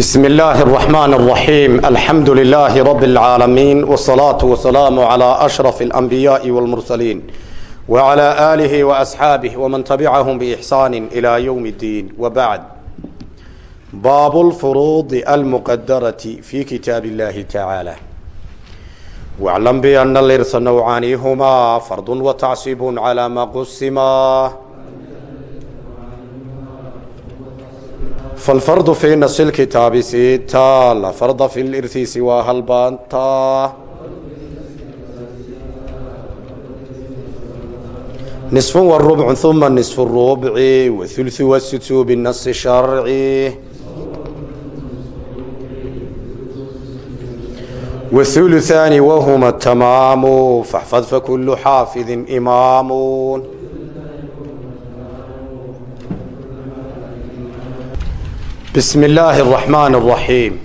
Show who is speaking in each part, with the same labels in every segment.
Speaker 1: بسم الله الرحمن الرحيم الحمد لله رب العالمين والصلاة والسلام على أشرف الأنبياء والمرسلين وعلى آله وأصحابه ومن تبعهم بإحسان إلى يوم الدين وبعد باب الفروض المقدرة في كتاب الله تعالى واعلم بأن الإرث نوعان هما فرض وتعصيب على ما قسما falfardu fii nasi lkitaabi sitaa la farda fi lirhi siwaa halbaantaa nisfun wa rubcun uma nisfu rubci wa hulhu wasutuu binasi sharci wahuluhaani wahuma tamaamu faxfad fakulu xaafidin imaamun bismi illaahi araxmaan araxiim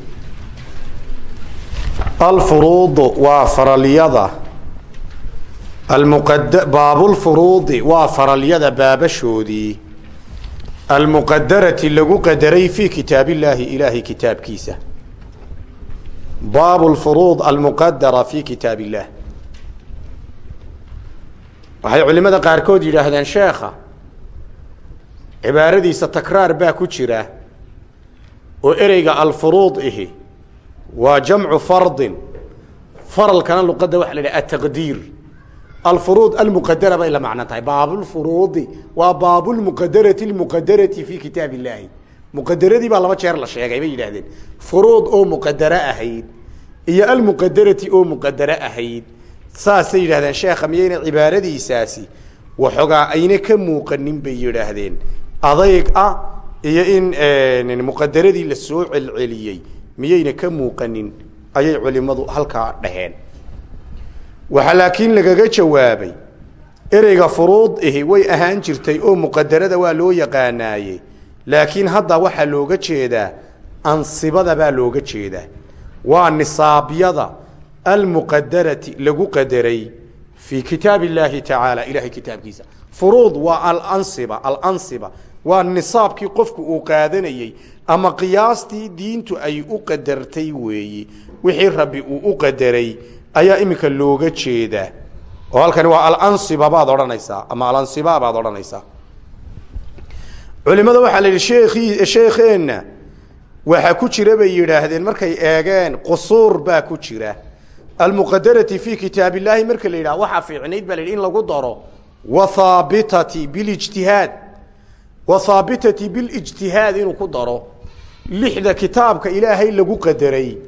Speaker 1: alfuruudu waa faralyada. Baabulfuruudi waa faralyada baabashoodii. Almuqadarati lagu qadaray fii kitaabillaahi ilaahay kitaabkiisa. Baabu lfuruud almuqadara fii kitaab illaah waxay culimmada qaarkood yidhaahdeen sheekha cibaaradiisa takraar baa ku jira oo ereyga alfuruud ihi waa jamcu fardin. Faralkana luqadda waxa la yidhaha ataqdiir alfuruud almuqadara bay la macno tahay. Baabulfuruudi waa baabulmuqadarati lmuqadarati fi kitaab illaahi muqadaradii baa laba jeer la sheegay bay yidhahdeen furuud oo muqadaro ahayd iyo almuqadarati oo muqadaro ahayd. Saasay yidhahdeen sheekha miyayna cibaaradiisaasi waxoogaa ayna ka muuqanin bay yidhaahdeen. Adayg ah iyo in muqadaradii la soo celceliyey miyayna ka muuqanin ayay culimadu halkaa dhaheen. Waxaa laakiin lagaga jawaabay ereyga furuud ihi way ahaan jirtay oo muqadarada waa loo yaqaanaaye. Laakiin hadda waxaa looga jeedaa ansibada baa looga jeedaa. Waa nisaabyada almuqadarati lagu qadaray fii kitaab illaahi tacaala ilahay kitaabkiisa. Furuud waa alansiba alansiba waa nisaabkii qofku uu qaadanayey ama qiyaastii diintu ay u qadartay weeyi. Wixii rabbi uu u qadaray ayaa iminka looga jeedaa oo halkani waa alansiba baad odhanaysaa ama alansiba baad odhanaysaa. Culimada waxaa la yidhi sheekii sheekheenna waxaa ku jira bay yidhaahdeen markay eegeen qusuur baa ku jira. Almuqadarati fi kitaab illaahi marka la yidhaha waxaa fiicnayd baa la yidhi in lagu daro. Wathaabitati bilijtihaad wathaabitati bilijtihaad inuu ku daro. Lixda kitaabka ilaahay lagu qadaray.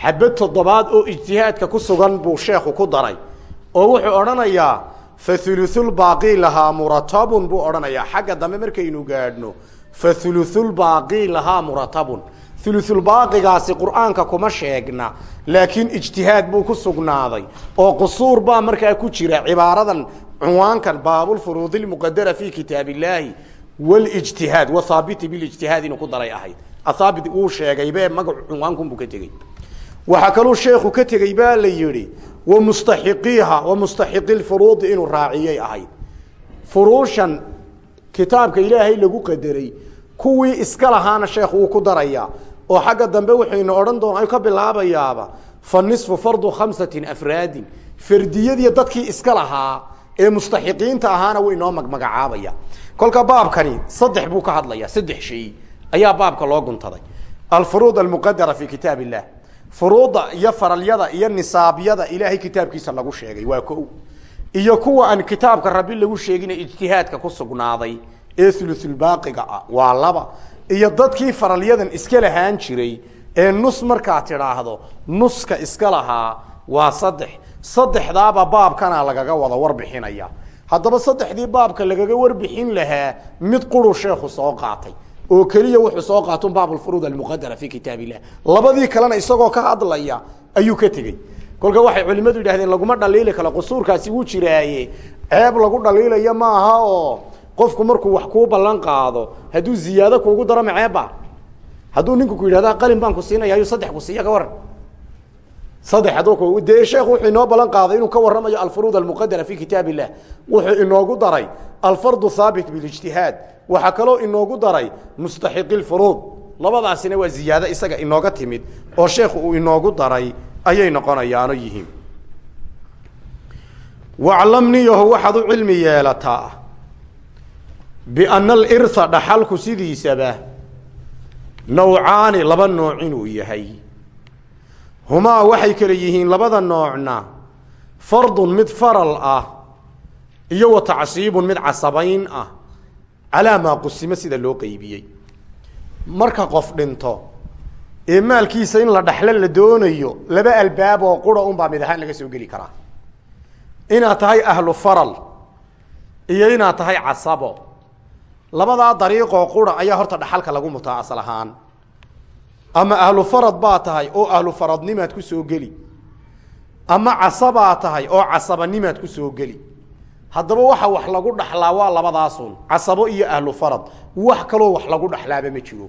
Speaker 1: Xabad toddobaad oo ijtihaadka ku sugan buu sheekhu ku daray. Oo wuxuu odhanayaa fa hulusulbaaqi lahaa muratabun buu odhanayaa. Xagga dambe markaynu gaadhno fa hulusulbaaqi lahaa muratabun. Hulusulbaaqigaasi qur'aanka kuma sheegna laakiin ijtihaad buu ku sugnaaday. Oo qusuur baa markaa ku jira cibaaradan cunwaankan baabulfuruudi lmuqadara fi kitaab illaahi walijtihaad wathaabiti bilijtihaad inuu ku daray ahayd athaabit wuu sheegaybe magac cunwaankunbuu ka tegey waxaa kaluu sheekhu ka tegey baa la yidhi wa mustaxiqiiha wa mustaxiqi lfuruudi inuu raaciyay ahayd furuushan kitaabka ilaahay lagu qadaray kuwii iska lahaana sheekhu wuu ku darayaa oo xagga dambe wuxuyna odhan doona ka bilaabayaaba fa nisfu fardu khamsatin afraadin fardiyadii dadkii iska lahaa ee mustaxiqiinta ahaana wuu inoo magmagacaabaya kolka baabkani saddex buu ka hadlaya saddex shay ayaa baabka loo guntaday. Alfuruud almuqadara fi kitaab illah furuudda iyo faralyada iyo nisaabyada ilaahay kitaabkiisa lagu sheegay waa ko iyo kuwa aan kitaabka rabbi lagu sheegina ijtihaadka ku sugnaaday ee ulusulbaaqiga ah waa laba. Iyo dadkii faralyadan iska lahaan jiray ee nus markaa tidhaahdo nuska iska lahaa waa saddex. Saddexdaaba baabkana lagaga wada warbixinaya haddaba saddexdii baabka lagaga warbixin lahaa mid quru sheekhu soo qaatay oo keliya wuxuu soo qaato baabulfuruud almuqadara fi kitaab illah labadii kalena isagoo ka hadlaya ayuu ka tegey. Kolka waxay culimadu yidhahdeen laguma dhaliili karo qusuurkaasi wuu jiraaye. Ceeb lagu dhaliilayo ma aha oo qofku markuu wax kuu ballan qaado hadduu ziyaado kuugu daro maceebba hadduu ninku ku yidhahda qalin baan ku siinaya ayuu saddex ku siiya ka waran saddex hadduu dee sheekhu wuxuu inoo ballan qaaday inuu ka warramayo alfuruud almuqadara fi kitaab illah wuxuu inoogu daray alfardu haabit bilijtihaad. Waxaa kaloo inoogu daray mustaxiqi lfuruud labadaasina waa ziyaado isaga inooga timid oo sheekhu uu inoogu daray ayay noqonayaano yihiin. Waclamniyaho waxaad u cilmi yeelataa biana alirha dhaxalku sidiisaba nawcaani laba nooc inuu yahay humaa waxay kale yihiin labada noocna. Fardun mid faral ah iyo wa tacsiibun mid casabayn ah. Calaa maa qusimo sida loo qeybiyey marka qof dhinto ee maalkiisa in la dhaxlo la doonayo laba albaab oo qura unbaa mid ahaan laga soo geli karaa. Inaad tahay ahlu faral iyo inaad tahay casabo. Labadaa dariiqoo qura ayaa horta dhaxalka lagu mutaa asal ahaan ama ahlu farad baa tahay oo ahlu faradnimaad ku soo geli. Ama casabaa tahay oo casabanimaad ku soo geli. Haddaba waxa wax lagu dhaxlaa waa labadaasun casabo iyo ahlu farad. Wax kaloo wax lagu dhaxlaaba ma jiro.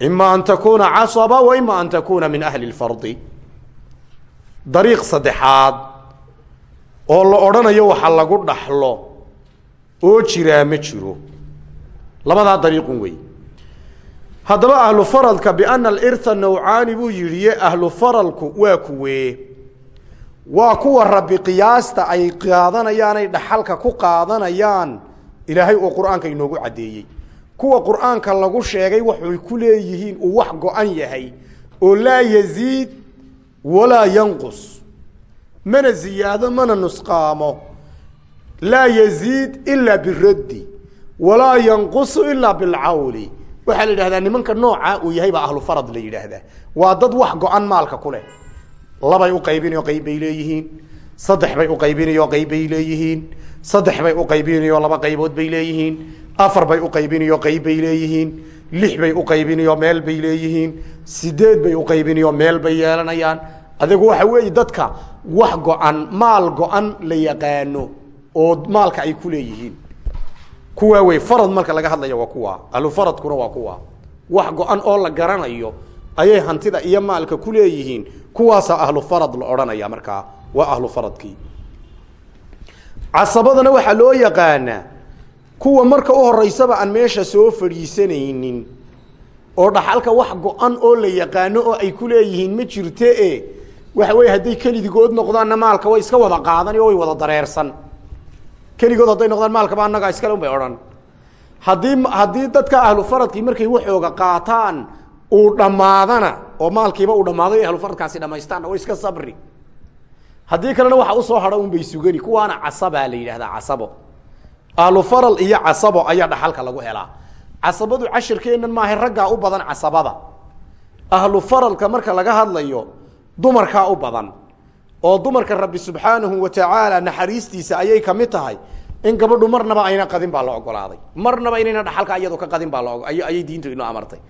Speaker 1: Ima an takuuna casaba wa ima an takuuna min ahli lfardi. Dariiq saddexaad oo la odhanayo waxa lagu dhaxlo oo jiraa ma jiro. Labadaa dariiqun wey haddaba ahlu faradka biana alirha nawcaani buu yidhi ahlu faralku waa kuwee waa kuwa rabbi qiyaasta ay qaadanayaan ay dhaxalka ku qaadanayaan ilaahay uu qur'aanka inoogu caddeeyey. Kuwa qur'aanka lagu sheegay waxay ku leeyihiin uu wax go-an yahay oo laa yaziid walaa yanqus. Mana ziyaado mana nusqaamo. Laa yaziid ilaa biraddi walaa yanqusu ilaa bilcawli waxaa la yidhahdaa nimanka noocaa uu yahay baa ahlu farad la yidhaahdaa. Waa dad wax go-an maalka ku leh. Labay uqaybinayo qayb bay leeyihiin. Saddex bay uqaybinayo qayb bay leeyihiin. Saddex bay uqaybinayo laba qaybood bay leeyihiin. Afar bay uqaybinayo qayb bay leeyihiin. Lix bay uqaybinayo meel bay leeyihiin. Sideed bay uqaybinayo meel bay yeelanayaan. Adigu waxa weeye dadka wax go-an maal go-an la yaqaano oo maalka ay ku leeyihiin kuwaa wey farad marka laga hadlaya waa kuwa. Ahlufaradkuna waa kuwa. Wax go-an oo la garanayo ayay hantida iyo maalka ku leeyihiin. Kuwaasaa ahlu farad la odhanaya markaa waa ahlu faradkii. Casabadana waxaa loo yaqaanaa kuwa marka u horeysaba aan meesha soo fadhiisanaynin oo dhaxalka wax go-an oo la yaqaano oo ay ku leeyihiin ma jirte e waxa weye hadday kelidigood noqdaanna maalka way iska wada qaadan oo way wada dareersan keligood hadday noqdaan maalkaba annagaa iskale un bay odhan. Haddii haddii dadka ahlu faradkii markay waxooga qaataan uu dhammaadana oo maalkiiba uu dhammaado ahlu faradkaasi dhamaystaanna way iska sabri. Haddii kalena waxa u soo hadha un bay sugani kuwaana casabaa la yidhahdaa casabo. Ahlu faral iyo casabo ayaa dhaxalka lagu helaa. Casabadu cashirkeennan maaha raggaa u badan casabada. Ahlu faralka marka laga hadlayo dumarkaa u badan oo dumarka rabbi subxaanahu wa tacaala naxariistiisa ayay ka mid tahay in gabadhu marnaba ayna qadin baa la ogolaaday. Marnaba inayna dhaxalka iyado ka qadin baa ayay diintu inoo amartay.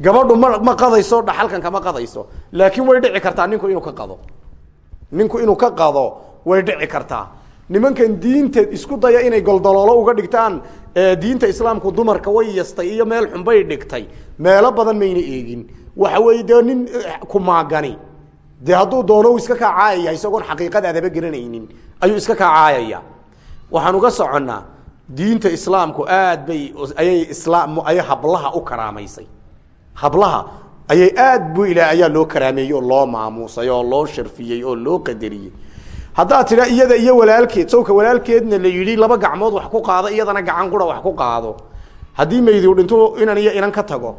Speaker 1: Gabadhu ma ma qadayso dhaxalkan kama qadayso. Laakiin way dhici kartaa ninku inuu ka qado. Ninku inuu ka qado way dhici kartaa. Nimankan diinta isku daya inay goldaloolo uga dhigtaan diinta islaamku dumarka way yastay iyo meel xunbay dhigtay. Meelo badan mayna eegin. Waxa weeye nin ku dee hadduu doono iska kaa caayaya isagoon xaqiiqadaadaba garanaynin ayuu iska kaa caayaya waxaan uga soconnaa diinta islaamku aad bay ayay ayay hablaha u karaamaysay. Hablaha ayay aad bu ilaa ayaa loo karaameeyey oo loo maamuusay oo loo sharfiyey oo loo qadariyey. Haddaad tidha iyada iyo walaalkeed sawka walaalkeedna la yidhi laba gacmood wax ku qaado iyadana gacan qura wax ku qaado. Haddii maydiu dhintu inan iyo inan ka tago.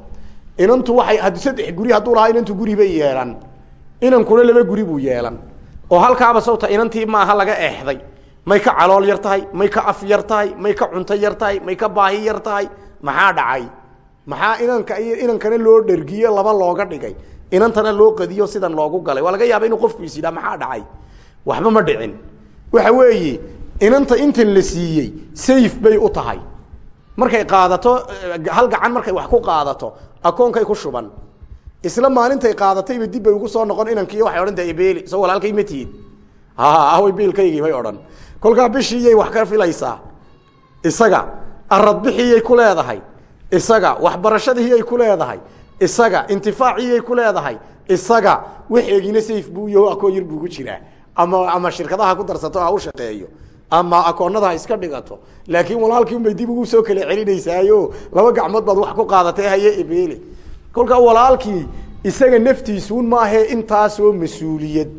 Speaker 1: Inantu waxay had saddex guri hadduu lahaa inantu guri bay yeelan inankuna laba guri buu yeelan. Oo halkaaba sawta inantii maaha laga eexday may ka calool yar tahay may ka af yar tahay may ka cunto yar tahay may ka baahi yar tahay. Maxaa dhacay? Maxaa inanka iyo inankana loo dhergiye laba looga dhigay? Inantana loo qadiyo sidan loogu galay. Waa laga yaaba inuu qofku is yidhaa maxaa dhacay? Waxba ma dhicin. Waxa weeye inanta intan la siiyey sayf bay u tahay. Markay qaadato hal gacan markay wax ku qaadato akoonkay ku shuban isla maalintay qaadatayba dib bay ugu soo noqon inankiiyo waxay odhan tahay beeli soo walaalkay ma tihid ahway beelkaygii bay odhan. Kolkaa bishiiyay wax ka filaysaa. Isaga arad bixiyay ku leedahay. Isaga waxbarashadiiyay ku leedahay. Isaga intifaaciyay ku leedahay. Isaga waxeegina sayf buu yaho akoon yar buu ku jiraa. Ama ama shirkadaha ku darsato ha u shaqeeyo. Ama akoonada iska dhigato. Laakiin walaalkii unbay dib ugu soo kala celinaysaayo laba gacmood baad wax ku qaadatay haye ibeli kolkaa walaalkii isaga naftiisuun maahe intaasoo mas'uuliyad.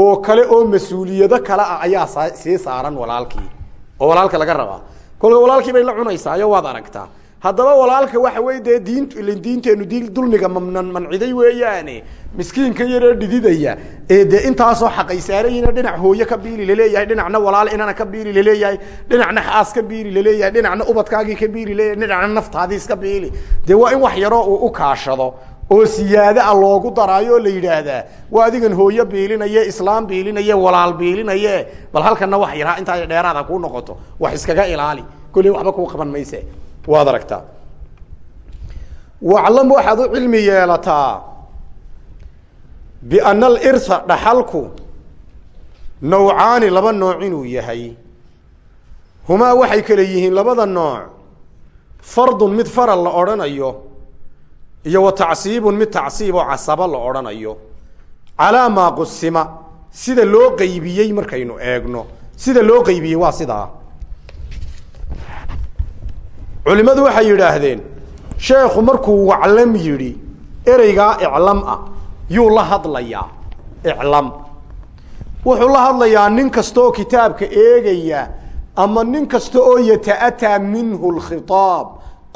Speaker 1: Oo kale oo mas'uuliyado kale ah ayaa sii saaran walaalkii. Oo walaalka laga rabaa. Kolka walaalkii bay la cunaysaayo waad aragtaa haddaba walaalka waxa wey dee diint diinteenu di dulmiga manciday weeyaane miskiinka yaroo dhididaya ee dee intaasoo xaqaysaarayina dhinac hooye ka biili la leeyahay dhinacna walaal inana ka biili la leeyahay dhinacna xaas ka biili la leeyahay dhinacna ubadkaagii ka biili la leeyahay dhinacna naftaadii iska biili dee waa in wax yaroo u kaashado oo siyaada loogu daraayo la yidhaahdaa waa adigan hooyo biilinaye islaam biilinaye walaal biilinaye bal halkana wax yaraa intaa dheeraada kuu noqoto wax iskaga ilaali. Kolley waxba kuu qaban mayse waad aragtaa waclam waxaad u cilmi yeelataa biana alirha dhaxalku nawcaani laba nooc inuu yahay. Humaa waxay kale yihiin labada nooc. Fardun mid faral la odhanayo iyo wa tacsiibun mid tacsiib oo casabo la odhanayo. Calaa maa qusima sida loo qeybiyey markaynu eegno. Sida loo qeybiyey waa sidaa culimadu waxay yidhaahdeen sheekhu markuu waclam yidhi ereygaa iclam ah yuu la hadlayaa iclam. Wuxuu la hadlayaa nin kasta oo kitaabka eegaya ama nin kasta oo yata'ataa minhu lkhitaab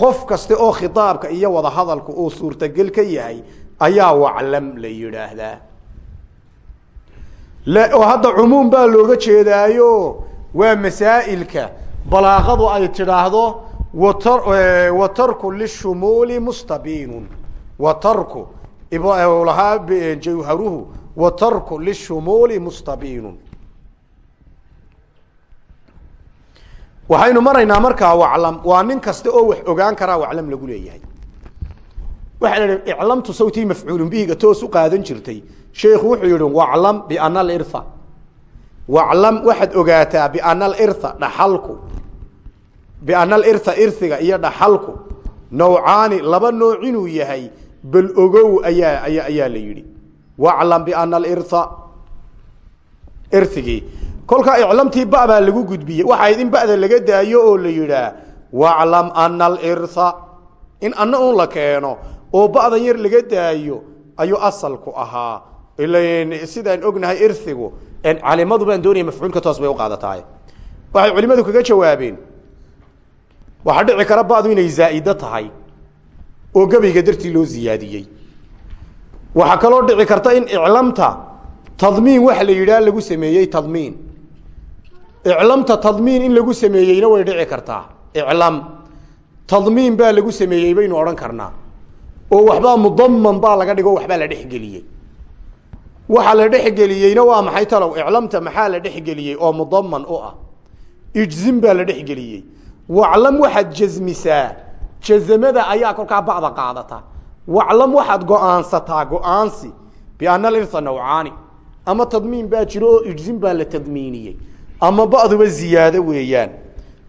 Speaker 1: qof kasta oo khitaabka iyo wada hadalka uu suurtagel ka yahay ayaa waclam la yidhaahdaa. Oo hadda cumuum baa looga jeedaayo waa masaa'ilka balaaqadu ay tidhaahdo wa tarku lishumuuli mustabiinun. Wa tarku lahaa jawharuhu wa tarku lishumuuli mustabiinun. Waxaynu maraynaa markaa waclam waa nin kasta oo wax ogaan karaa waclam lagu leeyahay. Waxaa la idhi iclamtu sawtii mafcuulun bihiga toos u qaadan jirtay. Sheikhu wuxuu yihi waclam biana alirha waclam waxaad biana alirha irhiga iyo dhaxalku nawcaani laba nooc inuu yahay bal ogow ayaa aya ayaa la yidhi. Waclam biana alirha irhigii kolkaa iclamtii ba baa lagu gudbiyey. Waxayd in ba'da laga daayo oo la yidhaah waclam ana alirha in ana un la keeno oo ba'dan yar laga daayo ayuu asalku ahaa. Sidaan ognahay irhigu calimadu baan doonaya mafcuulka toos bay uqaadataay waxay culimadu kaga jawaabeen waxaa dhici kara ba'du inay zaa'ido tahay oo gebayga dartii loo ziyaadiyey. Waxaa kaloo dhici karta in iclamta tadmiin waxa la yidhaah lagu sameeyey tadmiin. Iclamta tadmiin in lagu sameeyeyna way dhici kartaa. Iclam tadmiin baa lagu sameeyey baynu odhan karnaa. Oo waxbaa mudaman baa laga dhigo waxbaa la dhexgeliyey. Waxa la dhexgeliyeyna waa maxay talow? Iclamta maxaa la dhexgeliyey oo mudaman u ah? Ijzim baa la dhexgeliyey waclam waxaad jasmisaa jazamada ayaa kolkaa ba'da qaadata. Waclam waxaad go'aansataa go'aansi biana alirha nawcaani. Ama tadmiin baa jiro oo ijzim baa la tadmiiniyey. Ama ba'duba ziyaado weeyaan.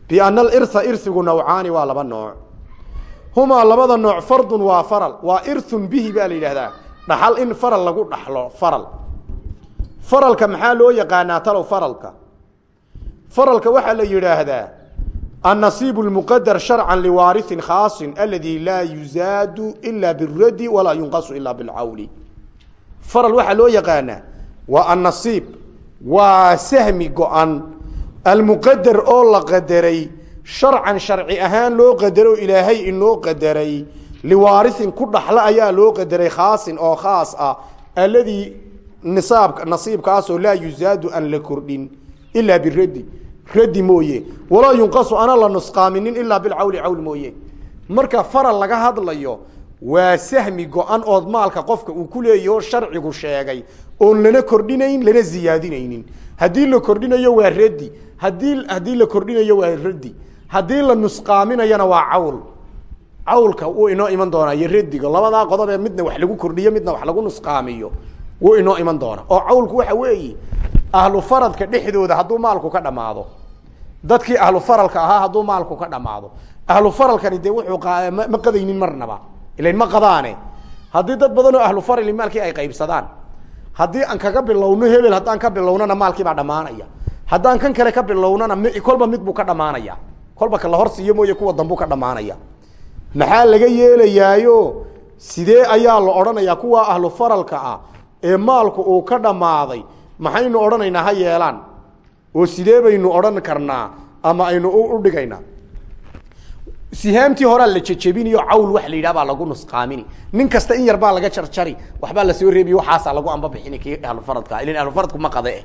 Speaker 1: Biana alirha irhigu nawcaani waa laba nooc. Humaa labada nooc fardun waa faral. Waa irhun bihi baa la yidhahdaa dhaxal in faral lagu dhaxlo faral. Faralka maxaa loo yaqaanaa talow faralka? Faralka waxaa la yidhaahdaa annasiib lmuqadar sharcan liwaariin khaasin aladi laa yuzaadu ila biradi walaa yunqasu ila bilcawli faral waxaa loo yaqaanaa waa annasiib waa sahmi go-an almuqadar oo la qadaray sharcan sharci ahaan loo qadaro ilaahay inoo qadaray liwaariin ku dhaxla ayaa loo qadaray khaasin oo khaas ah alladii nisaab nasiibkaasoo laa yuzaadu aan la kordhin ilaa radi mooye. Walaa yunqasu ana la nusqaaminin ilaa bilcawli cawl mooye. Marka faral laga hadlayo waa sahmi go-an ood maalka qofka uu ku leeyaho sharcigu sheegay oon lana kordhinayn lana ziyaadinaynin. Haddii la kordhinayo waa radi. Hadii haddii la kordhinayo waa radi. Haddii la nusqaaminayana waa cawl. Cawlka wuu inoo iman doonaa iyo radiga. Labadaa qodob ee midna wax lagu kordhiyo midna wax lagu nusqaamiyo wuu inoo iman doonaa. oo cawlku waxa weeye ahlu faradka dhexdooda hadduu maalku ka dhamaado. Dadkii ahlu faralka ahaa hadduu maalku ka dhamaado. Ahlu faralkani dee wuxuu ma qadaynin marnaba. Ilan ma qadaane. Haddii dad badan oo ahlu farali maalkii ay qaybsadaan haddii aan kaga bilowno hebel haddaan ka bilownana maalkiibaa dhammaanaya. Haddaan kan kale ka bilownana kolba mid buu ka dhamaanaya kolba ka la hor siiyo mooye kuwa dambuu ka dhamaanaya maxaa laga yeelayaayo? Sidee ayaa la odhanayaa kuwa ahlu faralka ah ee maalku uu ka dhammaaday maxaynu odhanaynaa ha yeelaan? Oo sidee baynu odhan karnaa ama aynu u dhigaynaa? Sihaamtii horaa la jejebinayo cawl wax la yidhah baa lagu nusqaamini. Nin kasta in yar baa laga jarjari waxbaa la soo reebiy waxaasaa lagu ambabixini kii ahlufaradka ilin ahlufaradku ma qade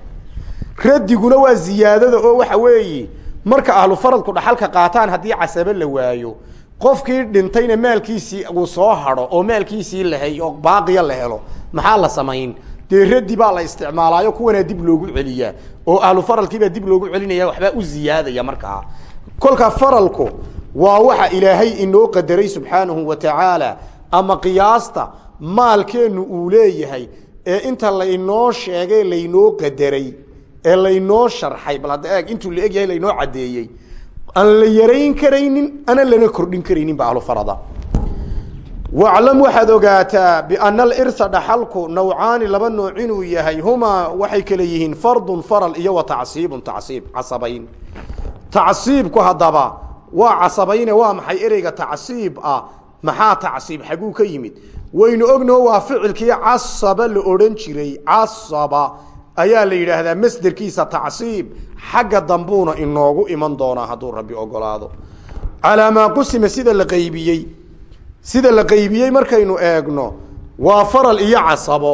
Speaker 1: radiguna waa ziyaadada oo waxa weeyi marka ahlufaradku dhaxalka qaataan haddii casabe la waayo qofkii dhintayna maalkiisii uu soo hado oo maalkiisii lahay oo baaqiya la helo maxaa la samayn? Dee radi baa la isticmaalaayo kuwanaa dib loogu celiyaa oo ahlu faralkiibaa dib loogu celinaya waxbaa u ziyaadaya markaa. Kolka faralku waa waxa ilaahay inoo qadaray subxaanahu wa tacaala ama qiyaasta maalkeennu uu leeyahay ee inta laynoo sheegay laynoo qadaray ee laynoo sharxay. Bal hadda eeg intuu la eg yahay laynoo caddeeyey. Aan la yarayn karaynin ana lana kordhin karaynin ba ahlufarada waclam waxaad ogaataa biana alirsa dhaxalku nawcaani laba nooc inuu yahay humaa waxay kale yihiin fardun faral iyo wa tacsiibun tacsiib casabayn tacsiibku haddaba waa casabayne waa maxay ereyga tacsiib ah maxaa tacsiib xaguu ka yimid waynu ognaho waa ficilkii casaba la odhan jiray casaba ayaa la yidhaahdaa masderkiisa tacsiib xagga dambuuna inoogu iman doonaa hadduu rabbi ogolaado calaa maa qusima sida la qaybiyey sida la qaybiyey markaynu eegno waa faral iyo casabo.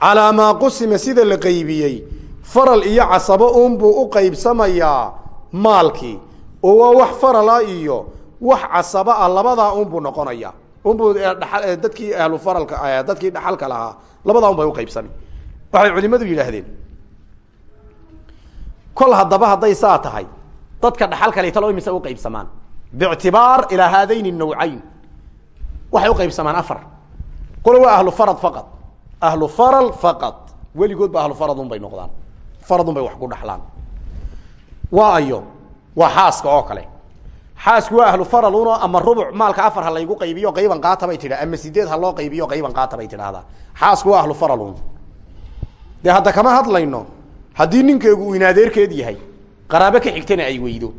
Speaker 1: Calaa maa qusima sida la qaybiyey faral iyo casabo unbuu u qaybsamayaa maalkii. Oo waa wax farala iyo wax casaba ah labadaa unbuu noqonaya. Unbuu dadkii ahlu faralka dadkii dhaxalka lahaa labadaa un bay uqaybsami waxay culimadu yidhaahdeen kol haddaba hadday saa tahay dadka dhaxal kale talo imise uqaybsamaan biictibaar ilaa haadayn nawcayn waxay uqaybsamaan afar. Qolo waa ahlu farad faqad. Ahlu faral faqad. Weligood ba ahlu faradun bay noqdaan. Faradun bay wax ku dhaxlaan. Waa ayo waa xaaska oo kale. Xaasku waa ahlu faral uno ama rubuc maalka afar ha laygu qaybiyo qayban qaata bay tidha ama sideed ha loo qaybiyo qayban qaata bay tidhahdaa waa ahlu faral un dee hadda kama hadlayno? Haddii ninkeegu uu yahay qaraabo ka xigtana ay weydo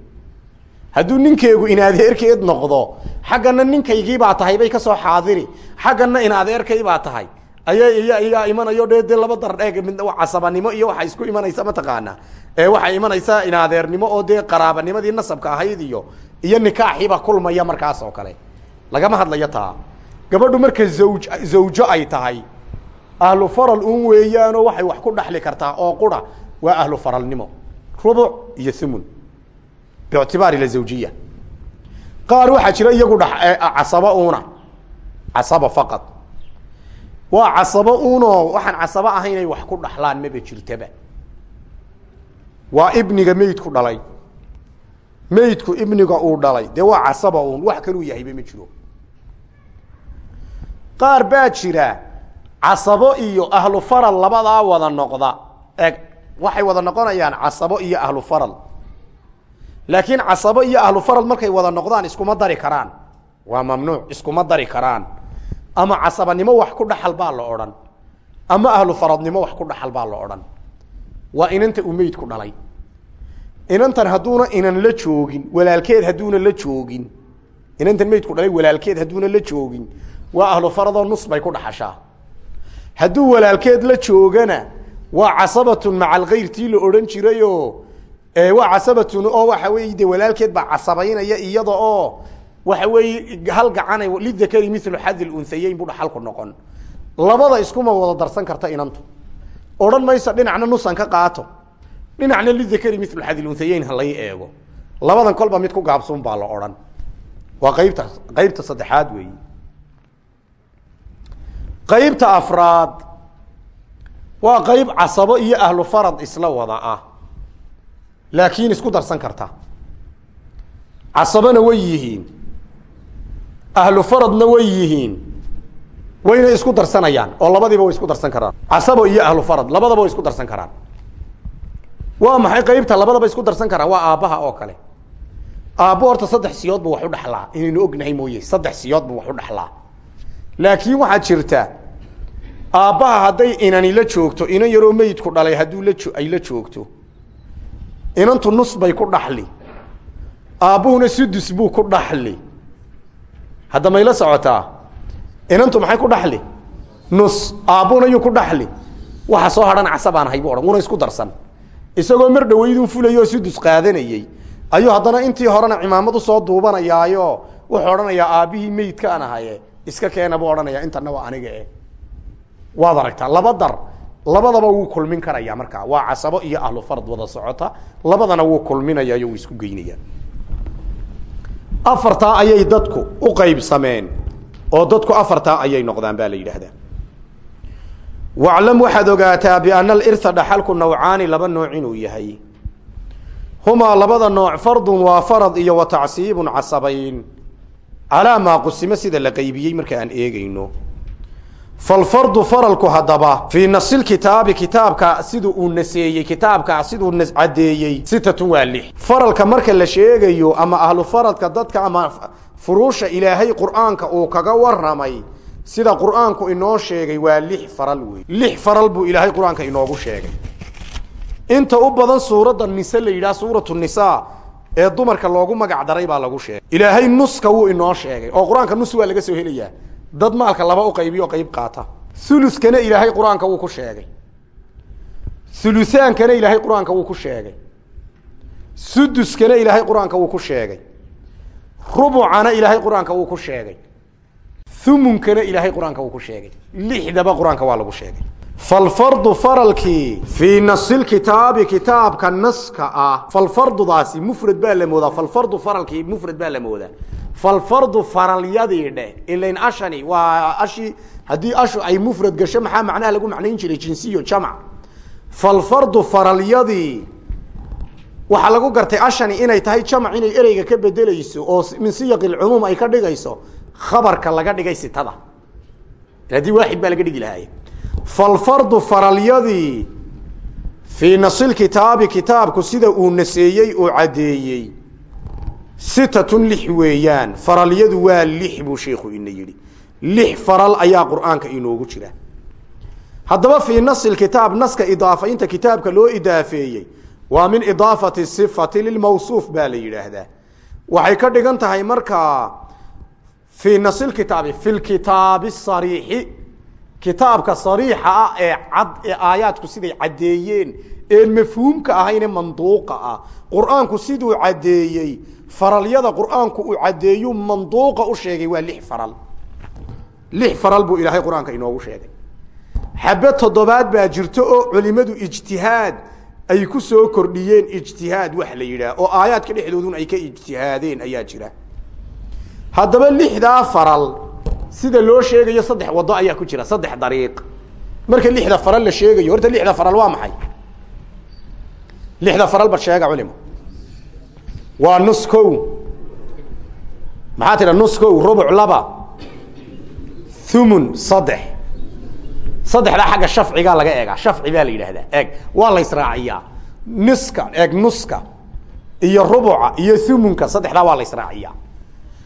Speaker 1: hadduu ninkeegu inadeerkeed noqdo xaggana ninkaygii baa tahay bay ka soo xaadiri. Xaggana inadeerkay baa tahay. Iyaa imanayo de dee laba dardheeg casabanimo iyo waxaa isku imanaysa mataqaana ee waxaa imanaysa inadeernimo oo dee qaraabanimadii nasabka ahayd iyo iyo nikaaxiiba kulmaya markaas oo kale. Lagama hadlayo taa. Gabadhu marka zawj zawjo ay tahay ahlu faral un weeyaanoo waxay wax ku dhaxli kartaa oo qura. Waa ahlu faralnimo. Rubuc iyo thumun biictibaar ila zawjiya. Qaar waxaa jira iyagu dha casabo una casaba faqad waa casabo unoo waxaan casabo ahaynay wax ku dhaxlaan maba jirtaba. Waa ibniga meydku dhalay. Meydku ibniga uu dhalay. Dee waa casaba un wax kaluu yahayba ma jiro. Qaar baa jira casabo iyo ahlu faral labadaa wada noqda. Eg waxay wada noqonayaan casabo iyo ahlu faral laakiin casabo iyo ahlu faral markay wada noqdaan iskuma dari karaan. Waa mamnuuc. Iskuma dari karaan. Ama casabanimo wax ku dhaxal baa la odhan. Ama ahlu faradnimo wax ku dhaxal baa la odhan. Waa inanta uu meydku dhalay. Inantan hadduuna inan la joogin walaalkeed hadduuna la joogin. Inantan meydku dhalay walaalkeed hadduuna la joogin. Waa ahlu faradoo nus bay ku dhaxashaa. Hadduu walaalkeed la joogana waa casabatun maca alkayrtii la odhan jirayo waa casabatun oo waxa weeye de walaalkeed baa casabaynaya iyada oo waxa weeye hal gacana lidakari milu xadi lunhayeyn bu dhaxalku noqon. Labada iskuma wada darsan karta inantu. Odhan mayso dhinacna nusan ka qaato. Dhinacna lidakari milu xadi lunhayeyn ha lay eego. Labadan kolba mid ku gaabsuun baa la odhan. Waa qaybta qaybta saddexaad weeyi qaybta afraad. Waa qayb casabo iyo ahlu farad isla wada ah laakiin isku darsan karta. Casabona way yihiin. Ahlu faradna way yihiin. Wayna isku darsanayaan oo labadiiba way isku darsan karaan. Casabo iyo ahlu farad labadaba way isku darsan karaan. Waa maxay qaybta labadaba isku darsan karaan? Waa aabbaha oo kale. Aabbo horta saddex siyood bu wax u dhaxlaa. Inaynu ognahay mooye saddex siyood wax u dhaxlaa. Laakiin waxaa jirta aabbaha hadday inani la joogto inan yaroo meydku dhalay hadduu la ay la joogto inantu nus bay ku dhaxli. Aabbuhuna sudus buu ku dhaxli. Hadda mayla socotaa? Inantu maxay ku dhaxli? Nus aabbuna yuu ku dhaxli. Waxa soo hadhan casabaan ahay bu odhan una isku darsan. Isagoo mar dhaweydun fulayoo sudus qaadanayey. Ayuu haddana intii horena cimaamad u soo duubanayaayo wuxuu odhanayaa aabbihii meydka an ahaye iska keena buu odhanaya intana waa aniga eh. Waad aragtaa laba dar labadaba wuu kulmin karaya markaa waa casabo iyo ahlu fard wada socota labadana wuu kulminayayo wuu isku geynaya. Afartaa ayay dadku u qaybsameen oo dadku afartaa ayay noqdaan baa la yidhaahdaa. Waclam waxaad ogaataa biana alirha dhaxalku nawcaani laba nooc inuu yahay. Humaa labada nooc fardun waa farad iyo wa tacsiibun casabayn. Calaa maa qusimo sida la qaybiyey marka aan eegeyno falfardu faralku haddaba fii nasilkitaabi kitaabka siduu uu naseeyey kitaabka siduu cadeeyey sitatun waa lix faralka marka la sheegayo ama ahlu faradka dadka ama furuusha ilaahay qur'aanka uu kaga waramay sida qur'aanku inoo sheegay waa lix faral wey lix faral buu ilaahay qur'aanka inoogu sheegay inta u badan suuradda nise la yidhaha suuratu nisa ee dumarka loogu magac daray baa lagu sheegay ilaahay nuska wuu inoo sheegay oo qur'aanka nus waa laga soo helayaa dad maalka laba u qaybiyo qayb qaata. Ulukana ilaahay qur'aanka wuu ku sheegay. Ulutaankana ilaahay qur'aanka wuu ku sheegay. Suduskana ilaahay qur'aanka wuu ku sheegay. Rubucana ilaahay qur'aanka wuu ku sheegay. Umunkana ilaahay qur'aanka wuu ku sheegay. Lixdaba qur'aanka waa lagu sheegay falfardu faralkii fii nasilkitaabi kitaabka naska ah falfardudaasi mufrad baa la moodaa falfardu faralkii mufrad baa la moodaa falfardu faralyadii dheh ilain ashani waa ashi haddii ashu ay mufrad gasho maxaa macnaha lagu macnayn jiray jinsiyo jamc falfardu faralyadii waxaa lagu gartay ashani inay tahay jamc inay ereyga ka bedelayso oo min siyaq lcumuum ay ka dhigayso khabarka laga dhigay sitada haddii waaxid falfardu faralyadii fii nasilkitaabi kitaabku sida uu naseeyey oo caddeeyey sitatun lix weeyaan faralyadu waa lix buu sheikhu ina yidhi lix faral ayaa qur'aanka inoogu jira haddaba fii nasi kitaab naska idaafaynta kitaabka loo idaafeeyey waa min idaafati sifati lilmawsuuf baa la yidhaahdaa waxay ka dhigan tahay markaa fii nasi kitaabi fi kitaabi sariixi kitaabka sariixa ah ee cad ee aayaadku siday caddeeyeen een mafhuumka ahayne manduuqa ah. Qur'aanku siduu caddeeyey faralyada qur'aanku uu caddeeyu manduuqa u sheegay waa lix faral. Lix faral buu ilaahay qur'aanka inoogu sheegay. Xabe toddobaad baa jirto oo culimadu ijtihaad ay ku soo kordhiyeen. Ijtihaad wax la yidhaah oo aayaadka dhexdoodun ay ka ijtihaadeen ayaa jira. Haddaba lixdaa faral sida loo sheegayo saddex wado ayaa ku jira saddex dariiq. Marka lixda faral la sheegayo horta lixda faral waa maxay? Lixda faral bad sheega culimo waa nus kow maxaa nus kow rubuc laba. Thumun saddex. Saddexdaa xagga shafcigaa laga eegaa. Shafci baa la yidhaahdaa. Eeg. Waa la israaciyaa. Niska eeg nuska. Iyo rubuca iyo thumunka saddexdaa waa la israaciyaa.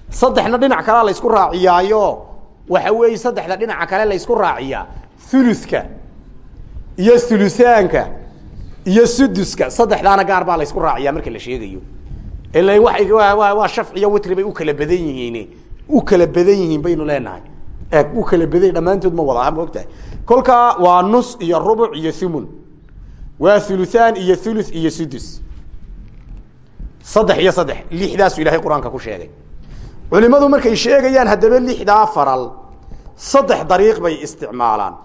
Speaker 1: Saddexna dhinac kalea la ysku raaciyaayo waxa weeye saddexda dhinaca kale la ysku raaciyaa. Thuluska iyo thulusaanka iyo suduska saddexdaana gaar baa la ysku raaciyaa marka la sheegayo. Ila waa shafciyo witri bay u kala badan yihiin u kala badan yihiin baynu leenahay. U kala badan dhammaantood ma wada ma ogtahay. Kolkaa waa nus iyo rubuc iyo thumun. Waa thuluthaan iyo thuluth iyo sudus. Saddex iyo saddex lixdaasu ilahay qur'aanka ku sheegay culimadu markay sheegayaan haddaba lixdaa faral saddex dariiq bay isticmaalaan.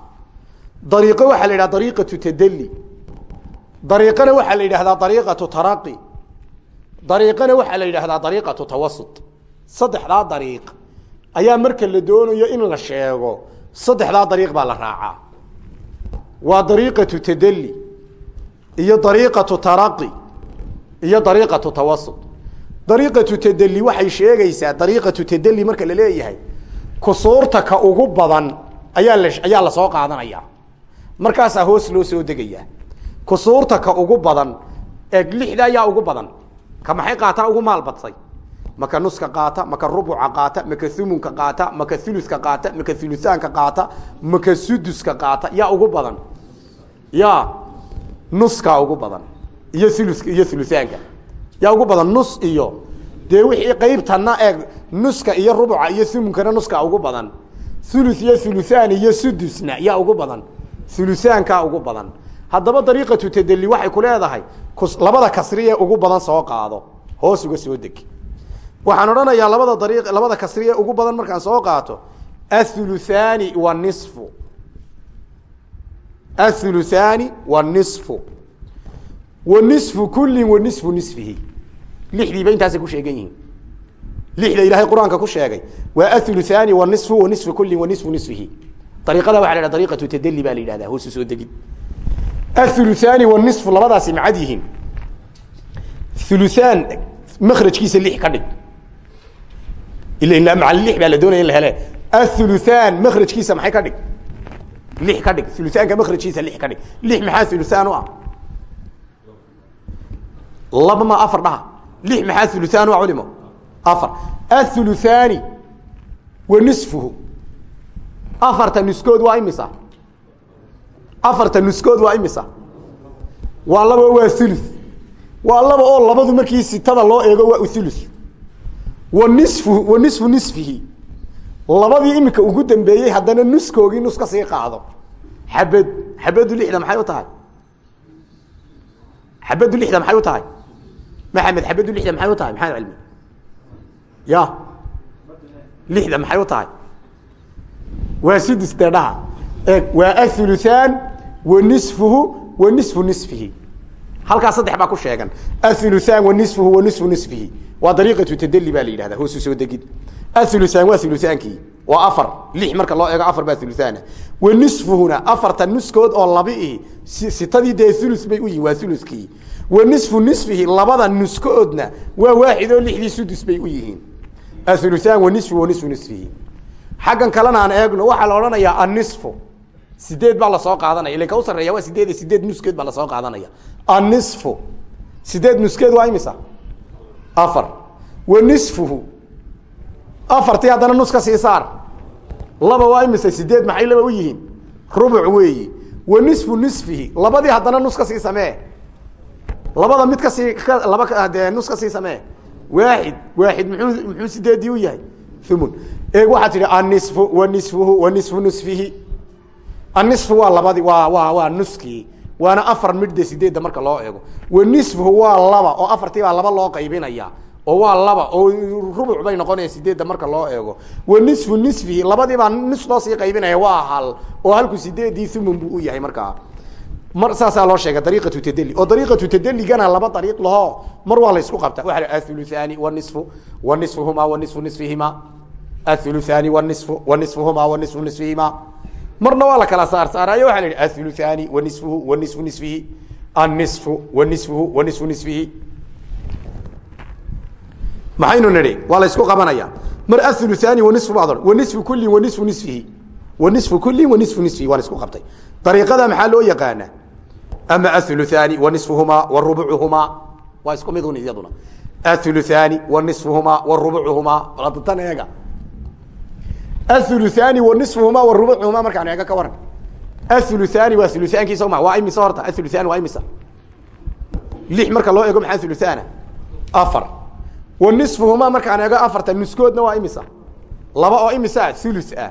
Speaker 1: Dariiqo waxaa la yidhaha dariiqatu tadali dariiqana waxaa la yidhahdaa dariiqatu taraqi. Dariiqana waxaa la yidhahdaa dariiqatu tawasut. Saddexdaa dariiq ayaa marka la doonayo in la sheego saddexdaa dariiq baa la raacaa. Waa dariiqatu tadali iyo dariiqatu taraqi iyo dariiqatu tawasut dariiqatu tadali waxay sheegaysaa dariiqatu tadali marka la leeyahay kusuurta ka ugu badan ayaa la ayaa la soo qaadanaya. Markaasaa hoos loo soo degayaa kusuurta ka ugu badan eeg lixda ayaa ugu badan. Ka maxay qaataa ugu maal badsay maka nuska qaata maka rubuca qaata maka thumunka qaata maka thuluska qaata maka thulusaanka qaata maka suduska qaata yaa ugu badan. Ya nuskaa ugu badan. Iyo uluska iyo ulusaanka yaa ugu badan nus iyo dee wixii qaybtana eeg nuska iyo rubuca iyo umunkana nuska ugu badan. Ulu iyo ulusaan iyo sudusna yaa ugu badan. Ulusaankaa ugu badan. Haddaba dariiqatu tadeli waxay ku leedahay labada kasriye ugu badan soo qaado. Hoos uga soo deg waxaan odhanayaa labada darii labada kasriye ugu badan markaan soo qaato athuluthaani wanisfu athuluthaani wanisfu wanisfu kullin wanisfu nisfihi lixdiiba intaasay ku sheegan yihiin lixda ilaahay qur'aanka ku sheegay waa athuluthaani wanisfu wanisfu kullin wanisfu nisfihi ariiqada waxa la yhaha dariiqatu tadeli baa la yidhahdaa hoosu soo degid athuluthaani wanisfu labadaasi macad yihiin thuluthaan makrajkiisa lix ka dhig ila macal lix baa la doonaya in la hele athuluthaan makrajkiisa maxay ka dhig lix ka dhig thuluthaanka makrajkiisa lix ka dhig lix maxaa thuluthaan u ah afar dhaha lix maxaa thuluthaan u ah culimo? Afar. Athuluthaani wa nisfuhu. Afarta nuskood waa imisa? Afarta nuskood waa imisa? Waa laba waa ulu waa laba oo labadu markii sitada loo eego waa ulu wa nisfu wa labadii imika ugu dambeeyey haddana nuskoogii nus ka sii qaado. Xabad xabadu lixda maxay u tahay? Xabadu lixda maxay u tahay maxamed xabadu lixda maxay u tahay? Maxamed cilmi? Ya. Lixda maxay u tahay? Waa sudus dee dhaha eeg waa athuluthaan wa nisfuhu wa nisfu nisfihi. Halkaas saddex baa ku sheegan. Athuluthaan wa nisfuhu wa nisfu nisfihi. Waa dariiqatu tadeli baa la yidhahdaa. Hoosu soo degid. Athuluthaan waa thuluthaankii waa afar. Lix marka loo eego afar baa thuluthaana wa nisfuhuna afarta nuskood oo labi ihi sitadii dee thulus bay u yihiin waa thuluskii wa nisfu nisfihi labada nuskoodna waa waaxid oo lixdii sudus bay u yihiin. Athuluthaan wa nisfu wa nisfu nisfihi. Xaggan kalena aan eegno waxaa la odhanayaa annisfu. Sideed baa la soo qaadanaya. Ilan ka u sarreeya waa sideed sideed nuskeed baa la soo qaadanaya. Annisfu. Sideed nuskeed waa imisa? Afar. Wa nisfuhu. Afartii haddana nus ka sii saar. Laba waa imisa? Sideed maxay laba u yihiin? Rubuc weeyi. Wa nisfu nisfihi labadii haddana nus ka samee labada mid ka sii laba dee nus ka sii samee. Waaxid waaxid muxuu muxuu sideedii u yahay? Umun waxaa tidhi annisfu wa nisfuhu wa nisfu nisfihi annisfu waa labadi waa waa waa nuskii. Waana afar midhde sideedda marka loo eego. Wa nisfuhu waa laba oo afartii baa laba loo qaybinaya oo waa laba oo rubuc bay noqonaya sideedda marka loo eego. Wa nisfu nisfihi labadii baa nis loo sii qaybinaya waa hal oo halku sideedii umun buu u yahay markaa mar saasaa loo sheegay dariiqatu tadeli oo dariiqatu tadeligana laba dariiq laho mar waa la isku qabta waa athuluthaani wanisfu wa nisfuhuma wa nisfu nisfihima. Athuluthaani wanisfu wa nisfuhuma wa nisfu nisfihima. Marna waa la kala saar saaraayo waxa la yidhi athuluthaani wa nisfuhu wa nisfu nisfihi. Annisfu wa nisfuhu wa nisfu nisfihi. Maxaynu nidhi waa la isku qabanaya. Mar athuluthaani wa nisfu bacd wa nisfu kullin wa nisfu nisfihi. Wa nisfu kullin wa nisfu nisfihi waa la isku qabtay. Dariiqada maxaa loo yaqaana ama athuluthaani wa nisfuhumaa wa rubucuhumaa waa isku midun iyaduna. athuluthaani wa nisfuhumaa wa rubucuhumaa tan eega athuluthaani wa nisfuhumaa wa rubucuhumaa markaan eega ka waran. athuluthaani waa thuluthaanki soo ma waa imisa horta? athuluthaani waa imisa. lix marka loo eego maxaa thuluthaana afar wa nisfuhumaa markaan eego afarta nuskoodna waa imisa. laba oo imisa thuluth ah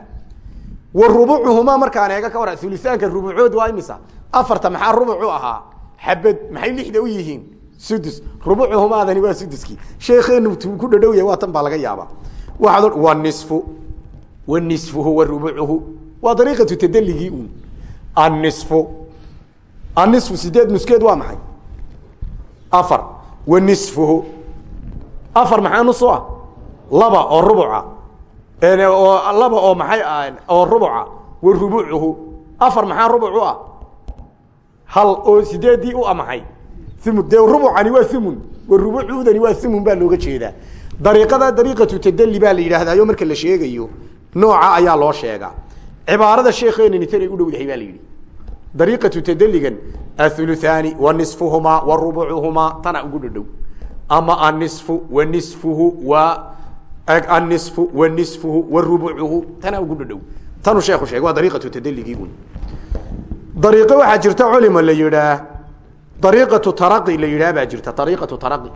Speaker 1: wa rubucuhumaa markaan eega ka waran thuluthaanka rubucood waa imisa afarta maxaa rubuc u ahaa? Xabad maxay lixda u yihiin? Sudus. Rubucuhumaadani waa suduskii sheekeenu tuu ku dhadhow yahay waa tan baa laga yaabaa. Waxaad wa nisfu. Wa nisfuhu wa rubucuhu. Waa dariiqatu tadeligii uun. Annisfu annisfu sideed nuskeed waa maxay? Afar. Wa nisfuhu afar maxaa nus u ah? Laba oo rubuca. Laba oo maxay oo rubuca. Wa rubucuhu. Afar maxaa rubuc u ah hal oo sideedii u amaxay umun dee rubucani waa umun wa rubucuudani waa umun baa looga jeedaa. Dariiqada dariiqatu tadeli baa la yidhahdaayo marka la sheegayo nooca ayaa loo sheegaa cibaarada sheekeenani tanay u dhowdahay baa la dariiqatu tadeligan athuluthaani wa nisfuhumaa wa rubucuhumaa tana ugu dhadhow. Ama annisfu wa nisfuhu wa annisfu wa nisfuhu wa rubucuhu tana ugu dhadhow. Tanuu sheeku sheegay waa dariiqatu tadeligii un dariiqo waxaa jirta culima la yidhaah. Dariiqatu taraqi la yidhaah baa jirta dariiqatu taraqi.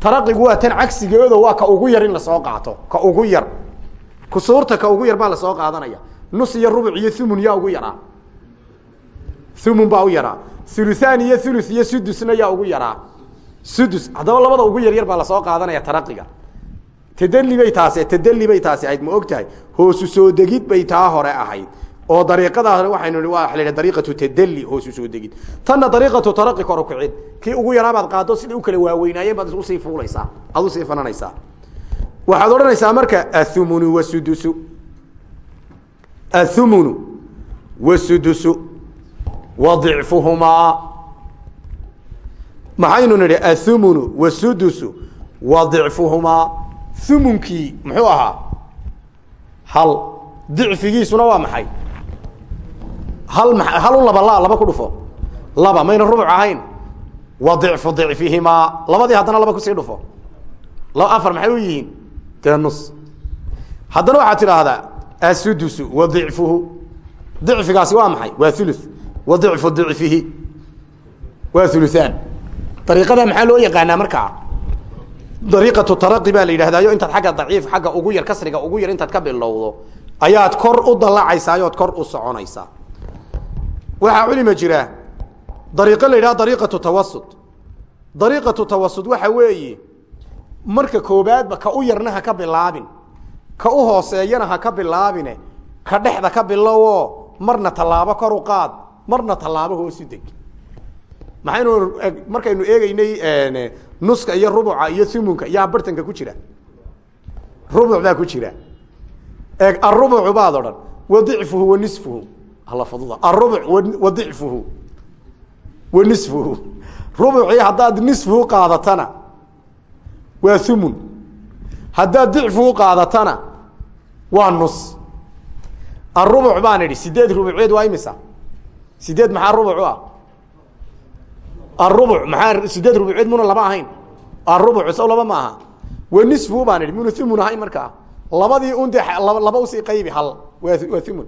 Speaker 1: Taraqigu waa tan cagsigeedo waa ka ugu yar in la soo qaato ka ugu yar. Kusuurta ka ugu yar baa la soo qaadanaya. Nus iyo rubuc iyo thumun yaa ugu yaraa. Thumun baa u yaraa. Thuluthaan iyo thulu iyo sudusna yaa ugu yaraa. Sudus haddaba labada ugu yaryar baa la soo qaadanaya taraqiga. Tadli bay taasi tadli bay taasi ahayd ma og tahay hoosu soo degid bay taa hore ahayd oo dariiqadaas waxaynu waa la dariiqatu tadli hoosu soo degid. Tanna dariiqatu taraqi kor kicid. Kii ugu yaraa baad qaado sidai u kala waaweynaayeen baad u sii fuulaysaa aad u sii fananaysaa. Waxaad odhanaysaa marka athumunu wasudusu athumunu wasudusu wa dicfuhumaa. Maxaynu nidhi athumunu wasudusu wa dicfuhumaa. Muxuu ahaa? Hal. Dicfigiisuna waa maxay hal hal u laba la laba ku dhufo. Laba mayna rubuc ahayn. Wa dicfu dicfihimaa. Labadii haddana laba ku sii dhufo. Afar maxay u yihiin? Dee nus haddana waxaad tidhaahdaa asudusu wa dicfuhu dicfigaasi waa maxay? Waa ulu wa dicfu dicfihi. Waa uluaan dariiqada maxaa loo yaqaanaa markaa? Dariiqatu taraqi baa la yidhahdaayo intaad agga daciif agga ugu yar kasriga ugu yar intaad ka bilowdo ayaad kor u dallacaysaa kor u soconaysaa waxaa culima jira. Dariiqo la yidhaha dariiqatu tawasud. Dariiqatu tawasud waxa weeye marka koobaadba ka u yarna ha ka bilaabin. Ka u hooseeyana ha ka bilaabine. Ka dhexda ka bilowo marna tallaabo kor u qaad marna tallaabo hoosu deg. Maxaynu markaynu eegeynay nuska iyo rubuca iyo umunka yaa bartanka ku jira. Rubuc baa ku jira. Arubucu baad odhan wa dicfuhu wa nisfuhu alla fadda arubuc wa nisfuhu. Rubucii haddaad nisfuhu qaadatana waa umun haddaad dicfuhu qaadatana waa nus. Arubuc baan idhi sideed rubuceed waa imisa? Sideed maxaa rubucu ah? Arubuc maxaa sideed rubuceed muna laba ahayn. Arubuc sow laba ma aha. Wa nisfu baan idhi muna umun ahayn markaa. Labadii un dee laba u sii qaybi hal. Waa waa umun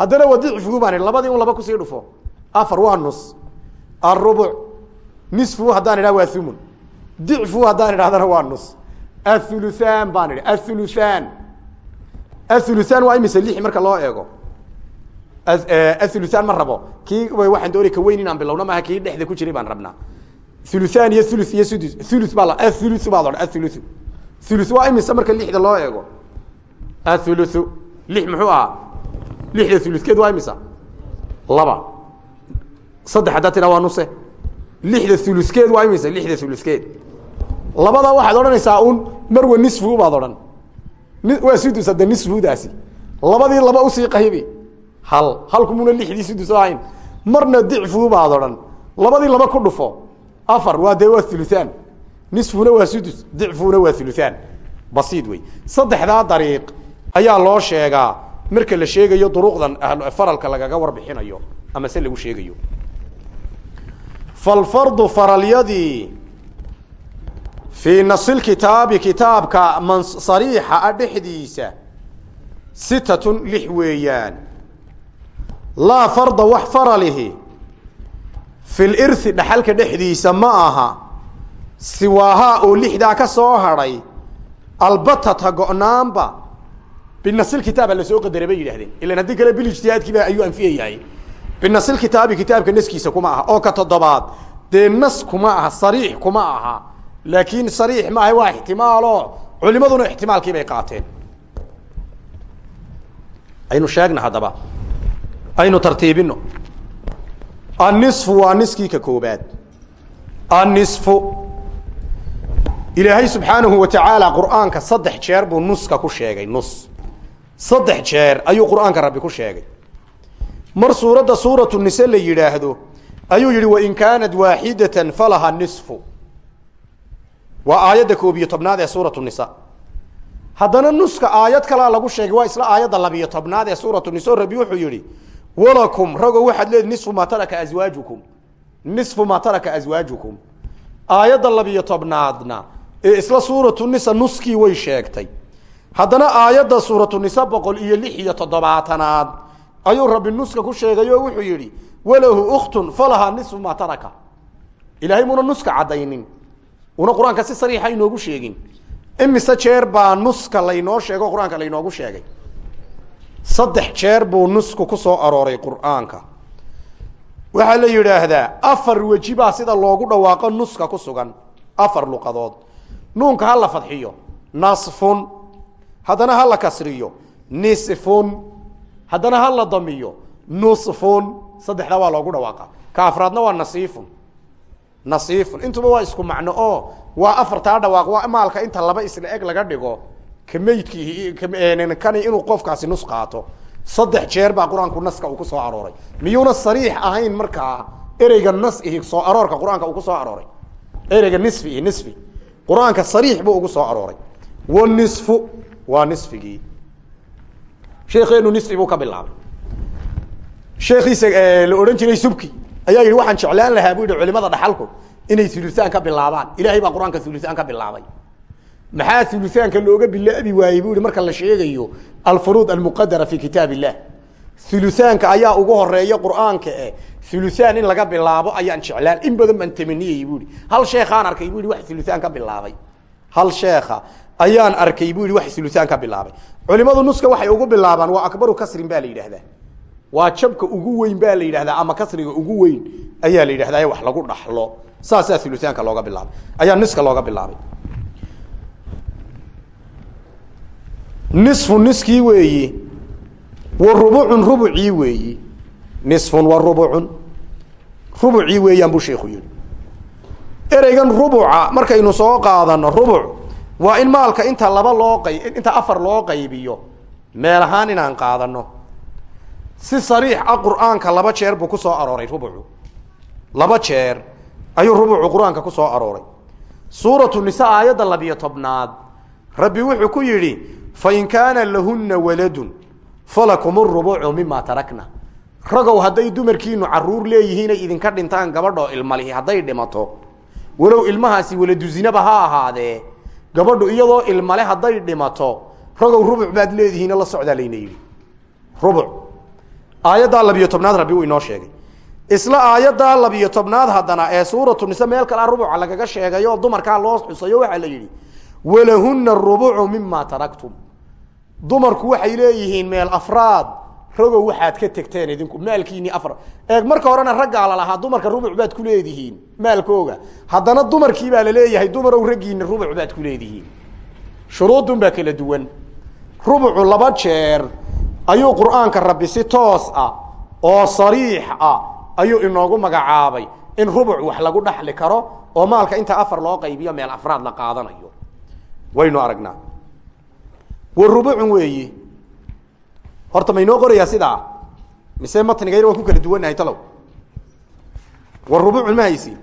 Speaker 1: haddana wa dicfuhu baan labadii un laba ku sii dhufo. Afar waa nus. Arubuc nisfuhu haddaan idhaha waa umun dicfuhu haddaan idhahdana waa nus. Athuluthaan baan idhi athuluthaan. Athuluthaan waa imise lix marka loo eego. Athuluthaan ma rabo. Kii waxaan doonay ka weyn inaan bilowno maaha kii dhexda ku jiray baan rabnaa. Thuluthaan iyo thulu iyo sudus thulu baa athulu baad odhan athulu thulu waa imise marka lixda loo eego. Athulu lix muxuu ahaa lixda thulukeed waa imisa? Laba. Saddex haddaa tiraa waa lixda thuluskeed waa imisa? Lixda thuluskeed labada waxaad odhanaysaa un marwa nisfu baad odhan. Waa sudus hadda nisfudaasi labadii laba u sii qaybi hal. Halkumuna lixdii sudus ahayn. Marna dicfu baad odhan. Labadii laba ku dhufo. Afar waa dee waa nisfuna waa sudus dicfuna waa uluaan basiid wey saddexdaa dariiq ayaa loo sheegaa marka la sheegayo duruqdan faralka lagaga warbixinayo ama se lagu sheegayo. Falfardu faralyadii fii nasil kitaabi kitaabka man sariixa a dhexdiisa sitatun lix weeyaan. Laa farda wax faralihi fi lirhi dhaxalka dhexdiisa ma aha siwaahaa oo lixdaa ka soo hadhay albatata go-naanba binasil kitaaba la soo qadara bay yidhahdeen ilan haddii kale bilijtihaadkiiba ayuu anfiyayahay binasil kitaabi kitaabka naskiisa kuma aha oo ka toddobaad dee nas kuma aha sariix kuma aha laakiin sariix maaha waa ixtimaalo culimaduna ixtimaalkii bay qaateen aynu sheegna haddaba aynu tartiibino anniصfu waa niskii ka koobaad anniصfu ilaahay subxaanahu wa tacaala qur'aanka saddex jeer buu nuska ku sheegay nus saddex jeer ayuu qur'aanka rabbi ku sheegay. Mar suuradda suuratu nise la yidhaahdo ayuu yihi wain kaanat waaxidatan falaha niصfu waa aayadda koob iyo tobnaad ee suuratu nisa haddana nuska aayad kalaa lagu sheegay waa isla aayadda labiyo tobnaad ee suuratu nisa rabbi wuxuu yihi walakum rago waxaad leedi nisfu maa taraka aswaajukum nisfu maa taraka aswaajukum aayadda labiyo tobnaadna ee isla suuratu nisa nuskii way sheegtay haddana aayadda suuratu nisa boqol iyo lix iyo toddobaatanaad ayuu rabbi nuska ku sheegay wuxuu yihi walahu ukhtun falahaa nisfu maa taraka. Ilahay muna nuska caddaynin. Una qur'aanka si sariixa inoogu sheegin. Imise jeer baa nuska laynoo sheego qur'aanka laynoogu sheegay. Saddex jeer buu nusku ku soo arooray qur'aanka. Waxaa la yidhaahdaa afar weji sida loogu dhawaaqo nuska ku sugan afar luqadood. Nuunka ha la fadxiyo. Nasfun haddana ha la kasriyo nisfun. Haddana ha la damiyo nusfun. Saddexdaa waa loogu dhawaaqa. Ka afraadna waa nasiifun. Nasiifun. Intuba waa isku macno oo waa afartaa dhawaaq waa maalka inta laba isla eg laga dhigo ka meydkii kani inuu qofkaasi nus qaato. Saddex jeer baa qur'aanku naska uu ku soo arooray. Miyuuna sariix ahayn markaa ereyga nas ihi soo aroorka qur'aanka uu ku soo arooray. Ereyga nisfi ihi nisfi. Qur'aanka sariix buu ugu soo arooray. Wanisfu waa nisfigii. Sheekeenu nisfi buu ka bilaabay. Sheekiisa la odhan jiray subki. Ayaa yihi waxaan jeclaan lahaa bu yihi culimada dhaxalku inay uluaan ka bilaabaan. Ilahay baa qur'aanka ka bilaabay. Maxaa uluaanka looga bilaabi waayey bu marka la sheegayo alfuruud almuqadara fi kitaab illah uluaanka ayaa ugu horreeya qur'aanka e in laga bilaabo ayaan jeclaan in badan baan tamaniyey bu ihi hal sheekhaan arkay bu yihi wax uluaan ka bilaabay. Hal sheeka ayaan arkay bu yihi wax uluaan ka bilaabay. Culimadu nuska waxay ugu bilaabaan waa akbaru kasrin ba la yidhahdaa. Waa jabka ugu weyn baa la yidhahdaa ama kasriga ugu weyn ayaa la yidhahdaa wax lagu dhaxlo. Saasaa uluaanka looga bilaabay. Ayaa niska looga bilaabay. Nisfu niskii weeyi wa rubucun rubucii weeyi. Nisfun wa rubucun rubucii weeyaan buu sheikhu yihi ereygan rubuca markaynu soo qaadano rubuc waa in maalka inta laba loo qay inta afar loo qaybiyo meel ahaan inaan qaadano si sariix ah qur'aanka laba jeer buu ku soo arooray rubucu. Laba jeer ayuu rubucu qur'aanka ku soo arooray. Suuratu nisa aayadda labiyo tobnaad. Rabbi wuxuu ku yidhi fain kaana lahunna waladun falakum rubucu mima tarakna. Ragow hadday dumarkiinu carruur leeyihiinay idinka dhintaan gabadhoo ilmalihi hadday dhimato. Walow ilmahaasi waladuzinaba ha ahaadee gabadhu iyadoo ilmale hadday dhimato ragow rubuc baad leedihiin la socdaa layna yidhi. Rubuc. Aayaddaa labiyo tobnaad rabbi uu inoo sheegay. Isla aayaddaa labiyo tobnaad haddana ee suuratu nise meel kalea rubuca lagaga sheegay oo dumarkaa loo xusayo waxaa la yidhi walahunna rubucu mima taraktum. Dumarku waxay leeyihiin meel afraad ragow waxaad ka tegteen idinku maalkiini afar. Eeg marka horena raggaa lalahaa dumarka rubuc baad ku leedihiin maalkooga. Haddana dumarkii baa la leeyahay dumarow raggiina rubuc baad ku leedihiin. Shuruudun baa kala duwan. Rubucu laba jeer ayuu qur'aanka rabbi si toos ah oo sariix ah ayuu inoogu magacaabay in rubuc wax lagu dhaxli karo oo maalka inta afar loo qaybiyo meel afraad la qaadanayo. Waynu aragnaa. Wa rubucun weeyi horta maynoo qorayaa sidaa? Mise matnigayna waan ku kala duwannahay talow? Wa rubucun ma haysi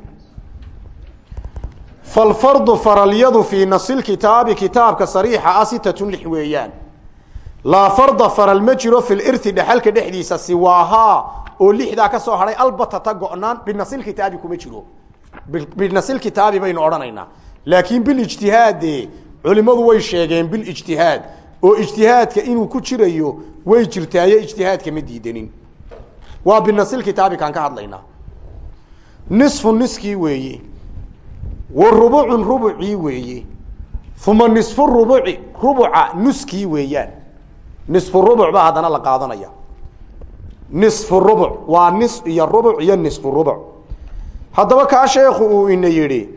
Speaker 1: falfardu faralyadu fii nasi kitaabi kitaabka sariixa ah sitatun lix weeyaan. Laa farda faral ma jiro fi lirti dhexalka dhexdiisa siwaahaa oo lixdaa ka soo hadhay albatata go-naan binasilkitaabi kuma jiro. Binasilkitaabi baynu odhanaynaa. Laakiin bilijtihaade culimadu way sheegeen bilijtihaad oo ijtihaadka inuu ku jirayo way jirtaaye ijtihaadka ma diidanin waa binasilkitaabi kaan ka hadlaynaa nisfu niskii weeye. Wa rubucun rubucii weeye. Uma nisfu rubuci rubuca nuskii weeyaan. Nisfu rubuc baa haddana la qaadanaya. Nisfu rubuc waa nis iyo rubuc iyo nisfu rubuc. Haddaba kaa sheekhu uu ina yidhi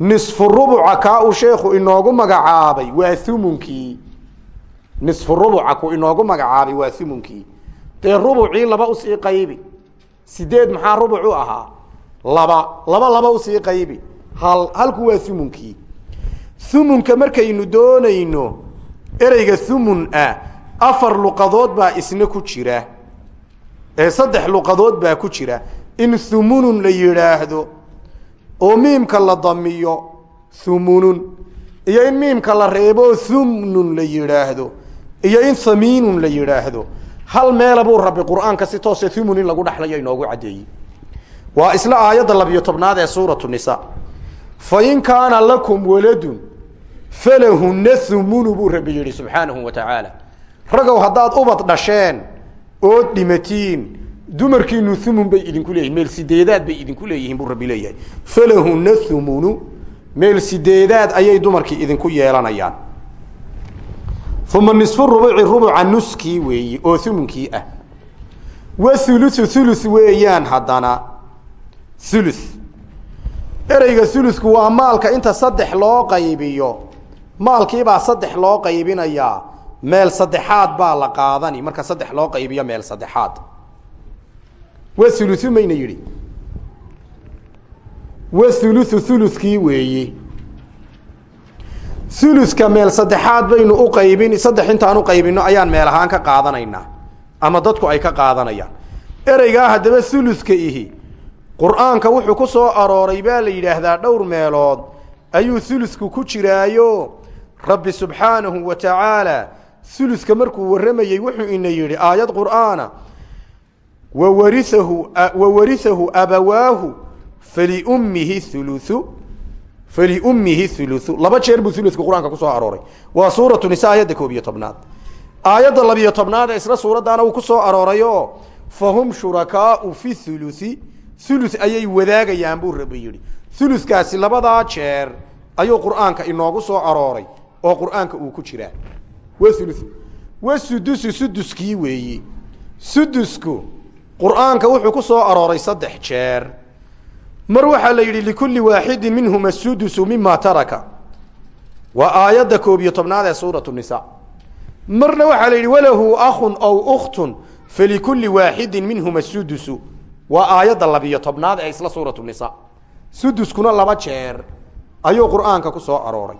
Speaker 1: nisfu rubuca kaa uu sheekhu inoogu magacaabay waa umunkii nisfu rubuca ku inoogu magacaabay waa umunkii dee rubucii laba u sii qaybi. Sideed maxaa rubuc u ahaa? Laba. Laba laba u sii qaybi. Hal halku waa umunkii umunka markaynu doonayno ereyga umun ah afar luqadood baa isna ku jira. Ee saddex luqadood baa ku jira. In humunun la yidhaahdo oo miimka la damiyo humunun iyo in miimka la reebo humnun la yidhaahdo iyo in hamiinun la yidhaahdo. Hal meela buu rabbi qur'aanka si toose humun in lagu dhexlayo inoogu caddeeyey. Waa isla aayadda labiyo tobnaad ee suuratu nisa fain kaana lakum waladun falahunna humunu buu rabbi yihi subxaanahu wa tacaala ragow haddaad ubad dhasheen ood dhimatiin dumarkiinu humun bay idinku leeyihiin meel sideedaad bay idinku leeyihiin buu rabbi leeyahay. Falahuna humunu meel sideedaad ayay dumarkii idinku yeelanayaan uma nisfu rubuci rubuca nuskii weeyi oo humunkii ah. Wathuluthu thuluth weeyaan haddana. Thuluth. Ereyga thuluthku waa maalka inta saddex loo qaybiyo. Maalkiibaa saddex loo qaybinayaa. Meel saddexaad baa la qaadani. Marka saddex loo qaybiyo meel saddexaad. Wathuluthu mayna yidhi. Wathuluthu thuluthkii weeye thuluthka meel saddexaad baynu u qaybin saddex intaan u qaybino ayaan meel ahaan ka qaadanaynaa ama dadku ay ka qaadanayaan. Ereygaa haddaba thuluthka ihi qur'aanka wuxuu ku soo arooray baa la yidhaahdaa dhowr meelood ayuu thuluthku ku jiraayo rabbi subxaanahu wa tacaala thuluthka markuu warramayey wuxuu ina yidhi aayad qur'aana wawarihahu abawaahu faliummihi huluu faliummihi huluu laba jeer buu thuluthka qur'aanka ku soo arooray. Waa suuratu nisa aayadda koob iyo tobnaad. Aayadda labiyo tobnaad ee isla suuraddaana uu ku soo aroorayo fahum shurakaau fi thuluthi. Thuluth ayay wadaagayaan buu rabbi yidhi. Thuluthkaasi labadaa jeer ayuu qur'aanka inoogu soo arooray oo qur'aanka uu ku jiraa. Wa thuluth. Wa sudusu suduskii weeyi. Sudusku qur'aanka wuxuu ku soo arooray saddex jeer mar waxaa la yidhi likulli waaxidin minhuma sudusu mima taraka. Waa aayadda koob iyo tobnaad ee suuratu nisa marna waxaa la yidhi walahu akhun aw ukhtun falikulli waaxidin minhuma sudusu waa aayadda labiyo tobnaad ee isla suuratu nisa suduskuna laba jeer ayuu qur'aanka ku soo arooray.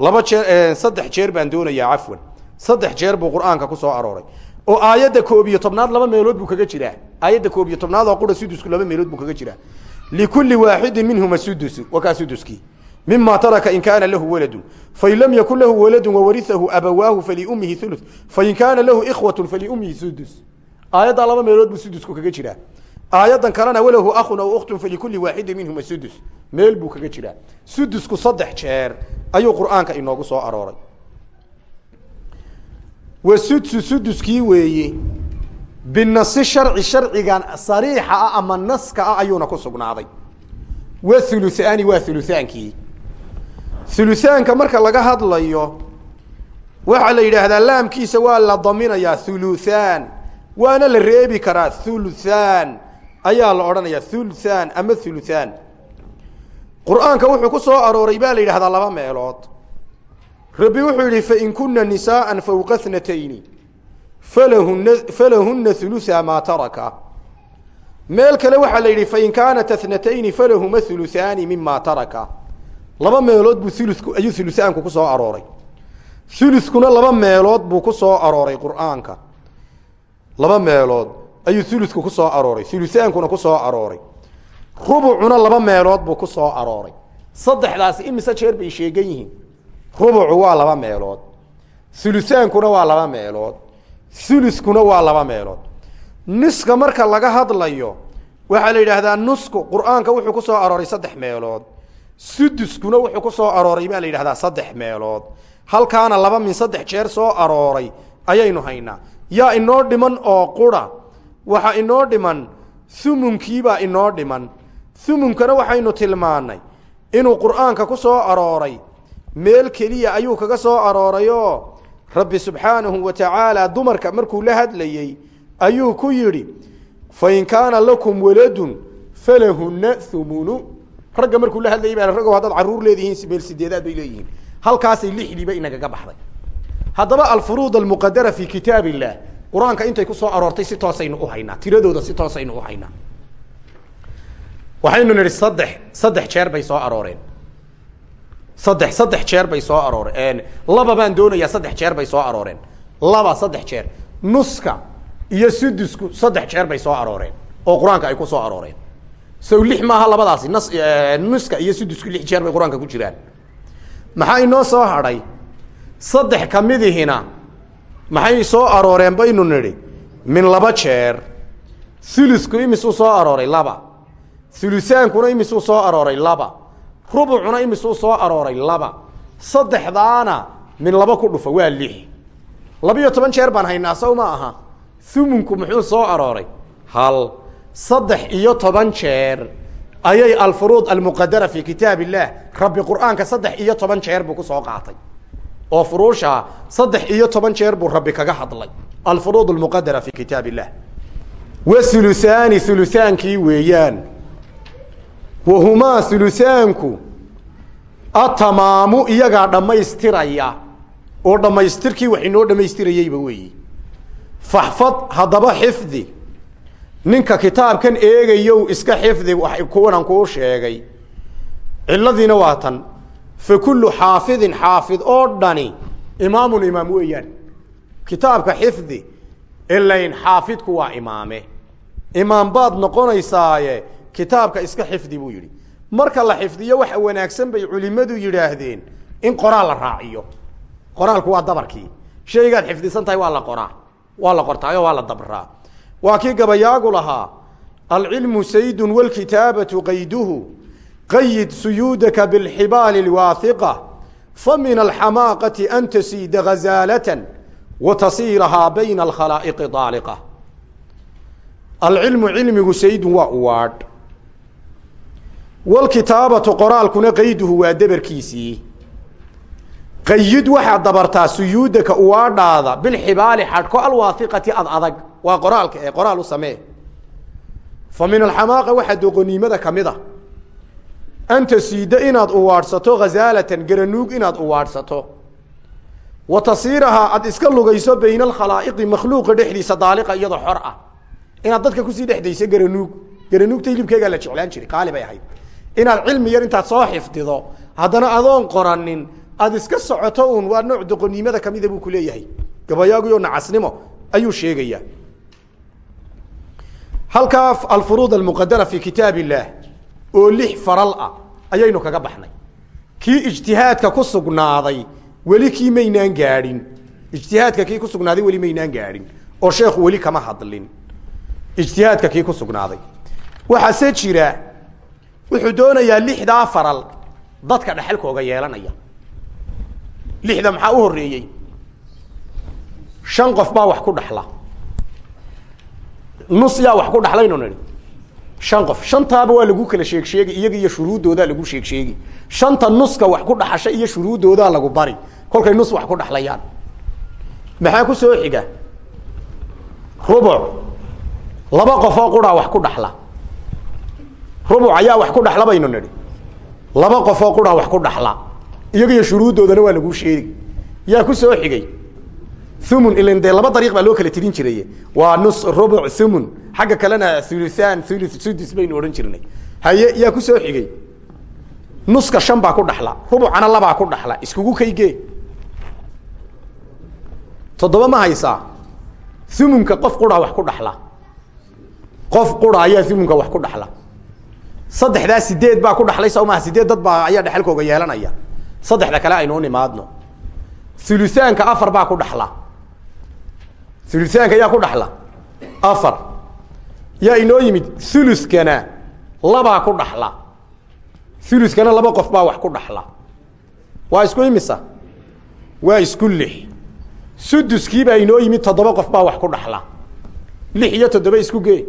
Speaker 1: Laba jeer saddex jeer baan doonayaa cafwan. Saddex jeer buu qur'aanka ku soo arooray. Oo aayadda koob iyo tobnaad laba meelood buu kaga jiraa. Aayadda koob iyo tobnaad oo qura sudusku laba meelood buu kaga jiraa likulli waaxidin minhuma sudusu waa kaa suduskii mima taraka in kaana lahu waladu fain lam yakun lahu waladu wawariahu abawaahu faliummihi ulu fain kaana lahu ikhwatu faliummihi sudus aayaddaa laba meelood buu sudusku kaga jiraa aayaddan kalena walahu akhun aw ukhtun falikulli waaxidin minhuma sudus meel buu kaga jiraa sudusku saddex jeer ayuu qur'aanka inoogu soo arooray wa sudsu suduskii weeye binasi sharci sharcigan sariixa ah ama naska ah ayuuna ku sugnaaday. Wa huluhaani waa hulutaankii huluhaanka marka laga hadlayo waxaa la yidhaahdaa laamkiisa waa la daminayaa huluthaan waana la reebi karaa huluthaan ayaa la odhanayaa huluthaan ama huluthaan qur'aanka wuxuu ku soo arooray baa la yidhahdaa laba meelood. Rabbi wuxuu yidhi fain kuna nisaaa fawqa thnatayni falahuna hulutha maa taraka. Meel kale waxaa la yidhi fain kaanat athnatayni falahuma huluthaani mima taraka. Laba meelood buu ulku ayuu huluthaanku ku soo arooray. Ulukuna laba meelood buu ku soo arooray qur'aanka. Laba meelood ayuu uludku ku soo arooray ulutaankuna ku soo arooray. Rubucuna laba meelood buu ku soo arooray. Saddexdaasi imise jeer bay sheegan yihiin? Rubucu waa laba meelood. Ulutaankuna waa laba meelood ulukuna waa laba meelood. Niska marka laga hadlayo waxaa la yidhaahdaa nusku qur'aanka wuxuu ku soo arooray saddex meelood. Suduskuna wuxuu ku soo arooray baa la yidhahdaa saddex meelood. Halkaana laba min saddex jeer soo arooray ayaynu haynaa. Yaa inoo dhiman oo qura waxa inoo dhiman humunkiibaa inoo dhiman. Humunkana waxaynu tilmaanay inuu qur'aanka ku soo arooray meel keliya ayuu kaga soo aroorayoo rabbi subxaanahu wa tacaala dumarka markuu la hadlayey ayuu ku yidhi fain kaana lakum waladun falahunna humunu ragga markuu la hadlayay baa raggo haddaad carruur leedihiin meel sideedaad bay leeyihiin. Halkaasay lixdiiba inagaga baxday. Haddaba alfuruud almuqadara fi kitaab illah qur'aanka intay ku soo aroortay si toosaynu u haynaa tiradooda si toosaynu u haynaa. Waxaynu nidhi saddex saddex jeer bay soo arooreen saddex saddex jeer bay soo arooreen. Laba baan doonayaa saddex jeer bay soo arooreen. Laba saddex jeer. Nuska iyo sudusku saddex jeer bay soo arooreen. Oo qur'aanka ay ku soo arooreen. Sow lix maaha labadaasi nas nuska iyo sudusku lix jeer bay qur'aanka ku jiraan. Maxaa inoo soo hadhay? Saddex kamidihina maxay soo arooreen baynu nidhi min laba jeer. Ulusku imisuu soo arooray laba. Ulusaankuna imisuu soo arooray laba rubucuna imisuu soo arooray laba. Saddexdaana min laba ku dhufa waa lix. Labiyo toban jeer baan haynaa sow ma aha. Humunku muxuu soo arooray? Hal. Saddex iyo toban jeer ayay alfuruud almuqadara fi kitaab illah rabbi qur'aanka saddex iyo toban jeer buu ku soo qaatay. Oo furuusha saddex iyo toban jeer buu rabbi kaga hadlay. Alfuruud almuqadara fi kitaab illah wa huluhaani hulutaankii weeyaan wahumaa huluhaanku atamaamu iyagaa dhammaystiraya oo dhammaystirkii wax inoo dhammaystirayeyba weeyi faxfad haddaba xifdi ninka kitaabkan eegayow iska xifdi kuwanan kuu sheegay ciladiina waa tan fa kullu xaafidin xaafid oo dhani imaamun imaam weeyaan kitaabka xifdi ilayn xaafidku waa imaame imaam baad noqonaysaaye kitaabka iska xifdi buu yidhi. Marka la xifdiyo waxa wanaagsan bay culimadu yidhaahdeen in qoraal la raaciyo. Qoraalku waa dabarkii. Shaygaad xifdisan tahay waa la qoraa waa la qortaayo waa la dabraa waa kii gabayaagu lahaa alcilmu saydun wlkitaabatu qayduhu qayid suyuudaka bilxibaali lwaahiqa famin alxamaaqati an tasiida gazaalatan wa tasiirahaa bayna alkhalaa'iqi daaliqa. Alcilmu cilmigu saydun wlkitaabatu qoraalkuna qayduhu waa debarkiisii qayid waxaad dabartaa suyuudaka uwaadhaada bilxibaali xadhko alwaahiqati ad adag. Waa qoraalka ee qoraal u samee. Fa min alxamaaqa waxaa doqoniimada ka mid a an tasiida inaad uwaadhsato hazaalatan garanuug inaad uwaadhsato wa tasiirahaa aad iska lugayso bayna alkhalaa'iqi makhluuqa dhexdiisa daaliqa iyadoo xor ah. Inaad dadka ku sii dhexdayso garanuug garanuugta hilibkeegaa la jeclaan jiray qaali bay ahayd inaad cilmi yar intaad soo xifdido. Haddana adoon qoranin aada iska socoto un waa nooc doqoniimada kamida buu ku leeyahay. Gabayaagiyo nacasnimo ayuu sheegayaa halkaa alfuruud almuqadara fi kitaab illaah oo lix faral ah ayaynu kaga baxnay. Kii ijtihaadka ku sugnaaday weli kii maynaan gaadhin. Ijtihaadka kii ku sugnaaday weli maynaan gaadhin. Oo sheekhu weli kama hadlin. Ijtihaadka kii ku sugnaaday. Waxaase jira wuxuu doonayaa lixdaa faral dadka dhexalkooga yeelanaya. Lixda maxaa u horeeyey shan qof baa wax ku dhaxla. Nus yaa wax ku dhaxlaynu nihi shan qof. Shantaaba waa lagu kala sheeg sheegi iyaga iyo shuruuddoodaa lagu sheeg sheegi shanta nuska wax ku dhaxasha iyo shuruuddoodaa lagu bari. Kolkay nus wax ku dhaxlayaan. Maxaa ku soo xiga? Rubuc laba qofoo quraa wax ku dhaxla rubuc ayaa wax ku dhaxla baynu nidhi. Laba qofoo quraa wax ku dhaxla. Iyagiyo shuruuddoodana waa laguu sheegi. Yaa ku soo xigay. Umun ilan laba dariiq baa loo kala tirin jiray. Waa nus rubuc umun xagga kalena uluan ulu sudus baynu odhan jirnay. Haye yaa ku soo xigay. Nuska shan baa ku dhaxla. Rubucana labaa ku dhaxla. Iskugu kaygee toddoba ma haysaa. Umunka qof quraa wax ku dhaxla. Qof qura ayaa umunka wax ku dhaxla saddexdaa sideed baa ku dhaxlay soo maha sideed dad baa ayaa dhexalkooga yeelanaya. Saddexda kale aynuu nimaadno. Uluaanka afar baa ku dhaxla. Uluaanka yaa ku dhaxla. Afar. Yaa inoo yimid uluskana labaa ku dhaxla. Uluskana laba qof baa wax ku dhaxla. Waa isku imisa? Waa isku lix. Suduskiibaa inoo yimid toddoba qof baa wax ku dhaxla. Lix iyo toddoba isku gee.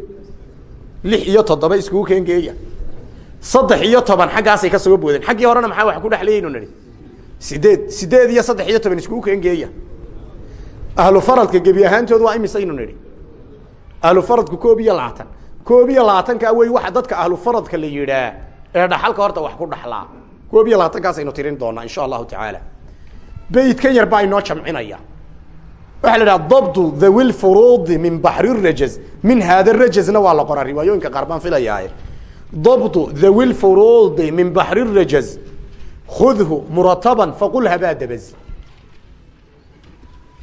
Speaker 1: Lix iyo toddoba iskugu keengeeya saddex iyo toban xaggaasay ka soo boodeen. Xaggii horena maxaa wax ku dhexlayaynu nihi sideed sideed iyo saddex iyo toban iskugu keengeeya ahlu faradka gebi ahaantood waa imisaynu nidhi? Ahlu faradku koob iyo labaatan. Koob iyo labaatanka wey waxa dadka ahlu faradka la yidhaa ee dhaxalka horta wax ku dhaxlaa. Koob iyo labaatankaasaynu tirin doonaa insha allahu tacaala. Beytkan yar baa inoo jamcinaya. Waxaa la idhaha dabdu dhawi lfuruudi min baxri rajaz. Min haada rajazna waa la qoraa riwaayooyinka qaar baan filayaaye dabdu dhawi lfuruudi min baxri rajaz khudhu murataban faqul habaa dabaz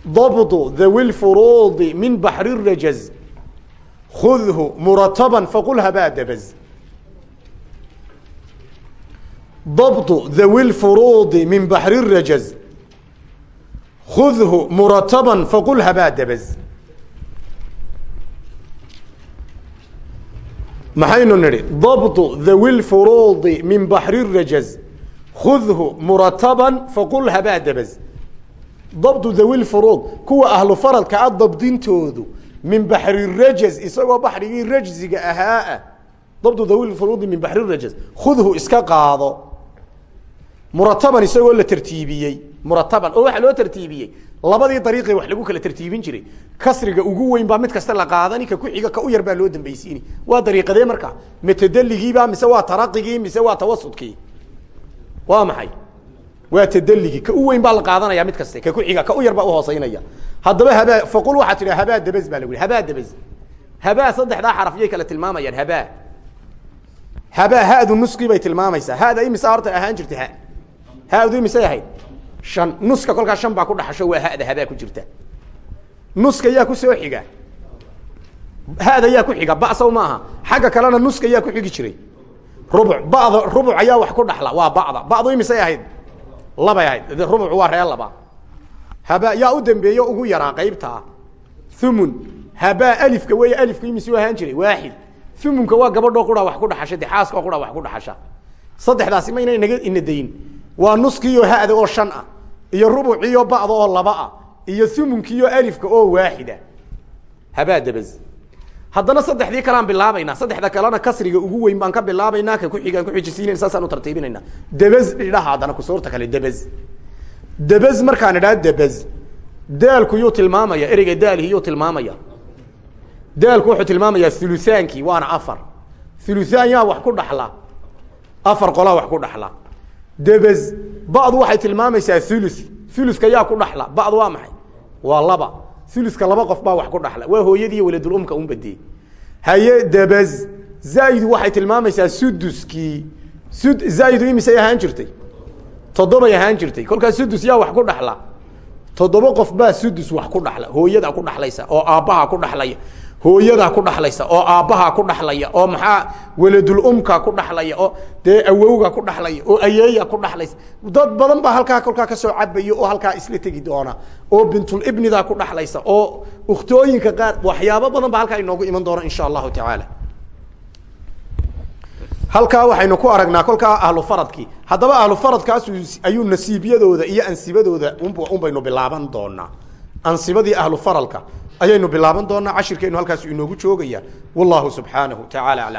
Speaker 1: dabdu dhawi lfuruudi min baxri rajaz khudhu murataban faqul habaa dabaz dabdu dhawi lfuruudi min baxri rajaz khudhu murataban faqul habaa dabaz maxaynu nidhi dabdu dhawi lfuruudi min baxri rajaz khudhu murataban faqul habaa dabaz dabdu dhawi lfuruud kuwa ahlu faradka a dabdintoodu min baxri rajaz isagoo baxrigii rajziga ahaa dabdu dawi furuudi min baxri rajaz khudhu iska qaado. Murataban isagoo la tartiibiyey murataban oo waxaa loo tartiibiyey labadii dariiqee wax lagu kala tartiibin jiray. Kasriga ugu weyn baa mid kasta la qaadani ka ku-xiga ka u yar baa loo dambaysiini. Waa dariiqadee marka matadeligiiba mise waa taraqigii mise waa tawasudkii? Waa maxay? Waa tadligii ka u weyn baa la qaadanaya mid kaste ka ku-xiga ka u yar baa uhooseynaya haddaba habaa faqul waxaa tidha habaa dabaz baa lagu yihi habaa dabaz habaa saddexdaa xaraf yay kala tilmaamayaan habaa. Habaa hadu nuskii bay tilmaamaysaa. Hada imisa horta ahaan jirta ha. Hadu imisay ahayd shan nuska kolkaa shan baa ku dhaxasho waa hada habaa ku jirta. Nuska yaa ku soo xiga. Hada yaa ku xiga basaw maaha xagga kalena nuska yaa ku xigi jiray. Rubuc bada rubuc ayaa wax ku dhaxla waa bada. Badu imisay ahayd? Labay ahayd. Rubuc waa ree laba. Haba yaa u dambeeyo ugu yaraa qaybtaa thumun habaa alifka wey alifku imisuu ahaan jiray waaxid. Thumunka waa gabadhoo qura wax ku dhaxasha de xaaskoo qura wax ku dhaxasha. Saddexdaasi mayna inaga inadayin waa nuskiiyo hada oo shan ah iyo rubuciyo ba'da oo laba ah iyo thumunkiiyo alifka oo waaxida habaa dabaz haddana saddexdii kaleaan bilaabaynaa saddexda kalena kasriga ugu weyn baan ka bilaabaynaa ka kuxigaan kuxijisiinayna saasaan u tartiibinayna dabaz idhaha haddana kusuurta kale dabaz dabaz markaan idhaha dabaz daalku yuu tilmaamaya ereyga daalhi yuu tilmaamaya. Daalku wuxuu tilmaamayaa thuluthaankii waana afar. Thuluthaan yaa wax ku dhaxla afar qolaa wax ku dhaxla. Dabaz ba'du waxay tilmaamaysaa thuluth. Thuluthka yaa ku dhaxla. Ba'du waa maxay? Waa laba. Thuluthka laba qof baa wax ku dhaxla. Waa hooyadiiyo waladul umka un badiyey haye dabaz zaa'idu waxay tilmaamaysaa suduskii sud zaa'idu imisay ahaan jirtay. Toddobay ahaan jirtay. Kolkaas sudus yaa wax ku dhaxla. Toddoba qof baa sudus wax ku dhaxla. Hooyadaa ku dhaxlaysa oo aabbahaa ku dhaxlaya hooyadaa ku dhaxlaysa oo aabbahaa ku dhaxlaya oo maxaa waladul umka ku dhaxlaya oo dee awowga ku dhaxlaya oo ayeeya ku dhaxlaysa. Dad badan baa halkaa kolkaa ka soo cabaya oo halkaa isla tegi doona oo bintul ibnidaa ku dhaxlaysa oo ukhtooyinka qaar waxyaabo badan baa halkaa inoogu iman doona insha allahu tacaala. Halkaa waxaynu ku aragnaa kolkaa ahlu faradkii. Haddaba ahlu faradkaasu ayuu nasiibyadooda iyo ansibadooda un baynu bilaaban doonaa ansibadii ahlu faralka ayaynu bilaaban doonaa cashirkeenu halkaas inoogu joogaya. Wallahu subxaanahu tacaala aclam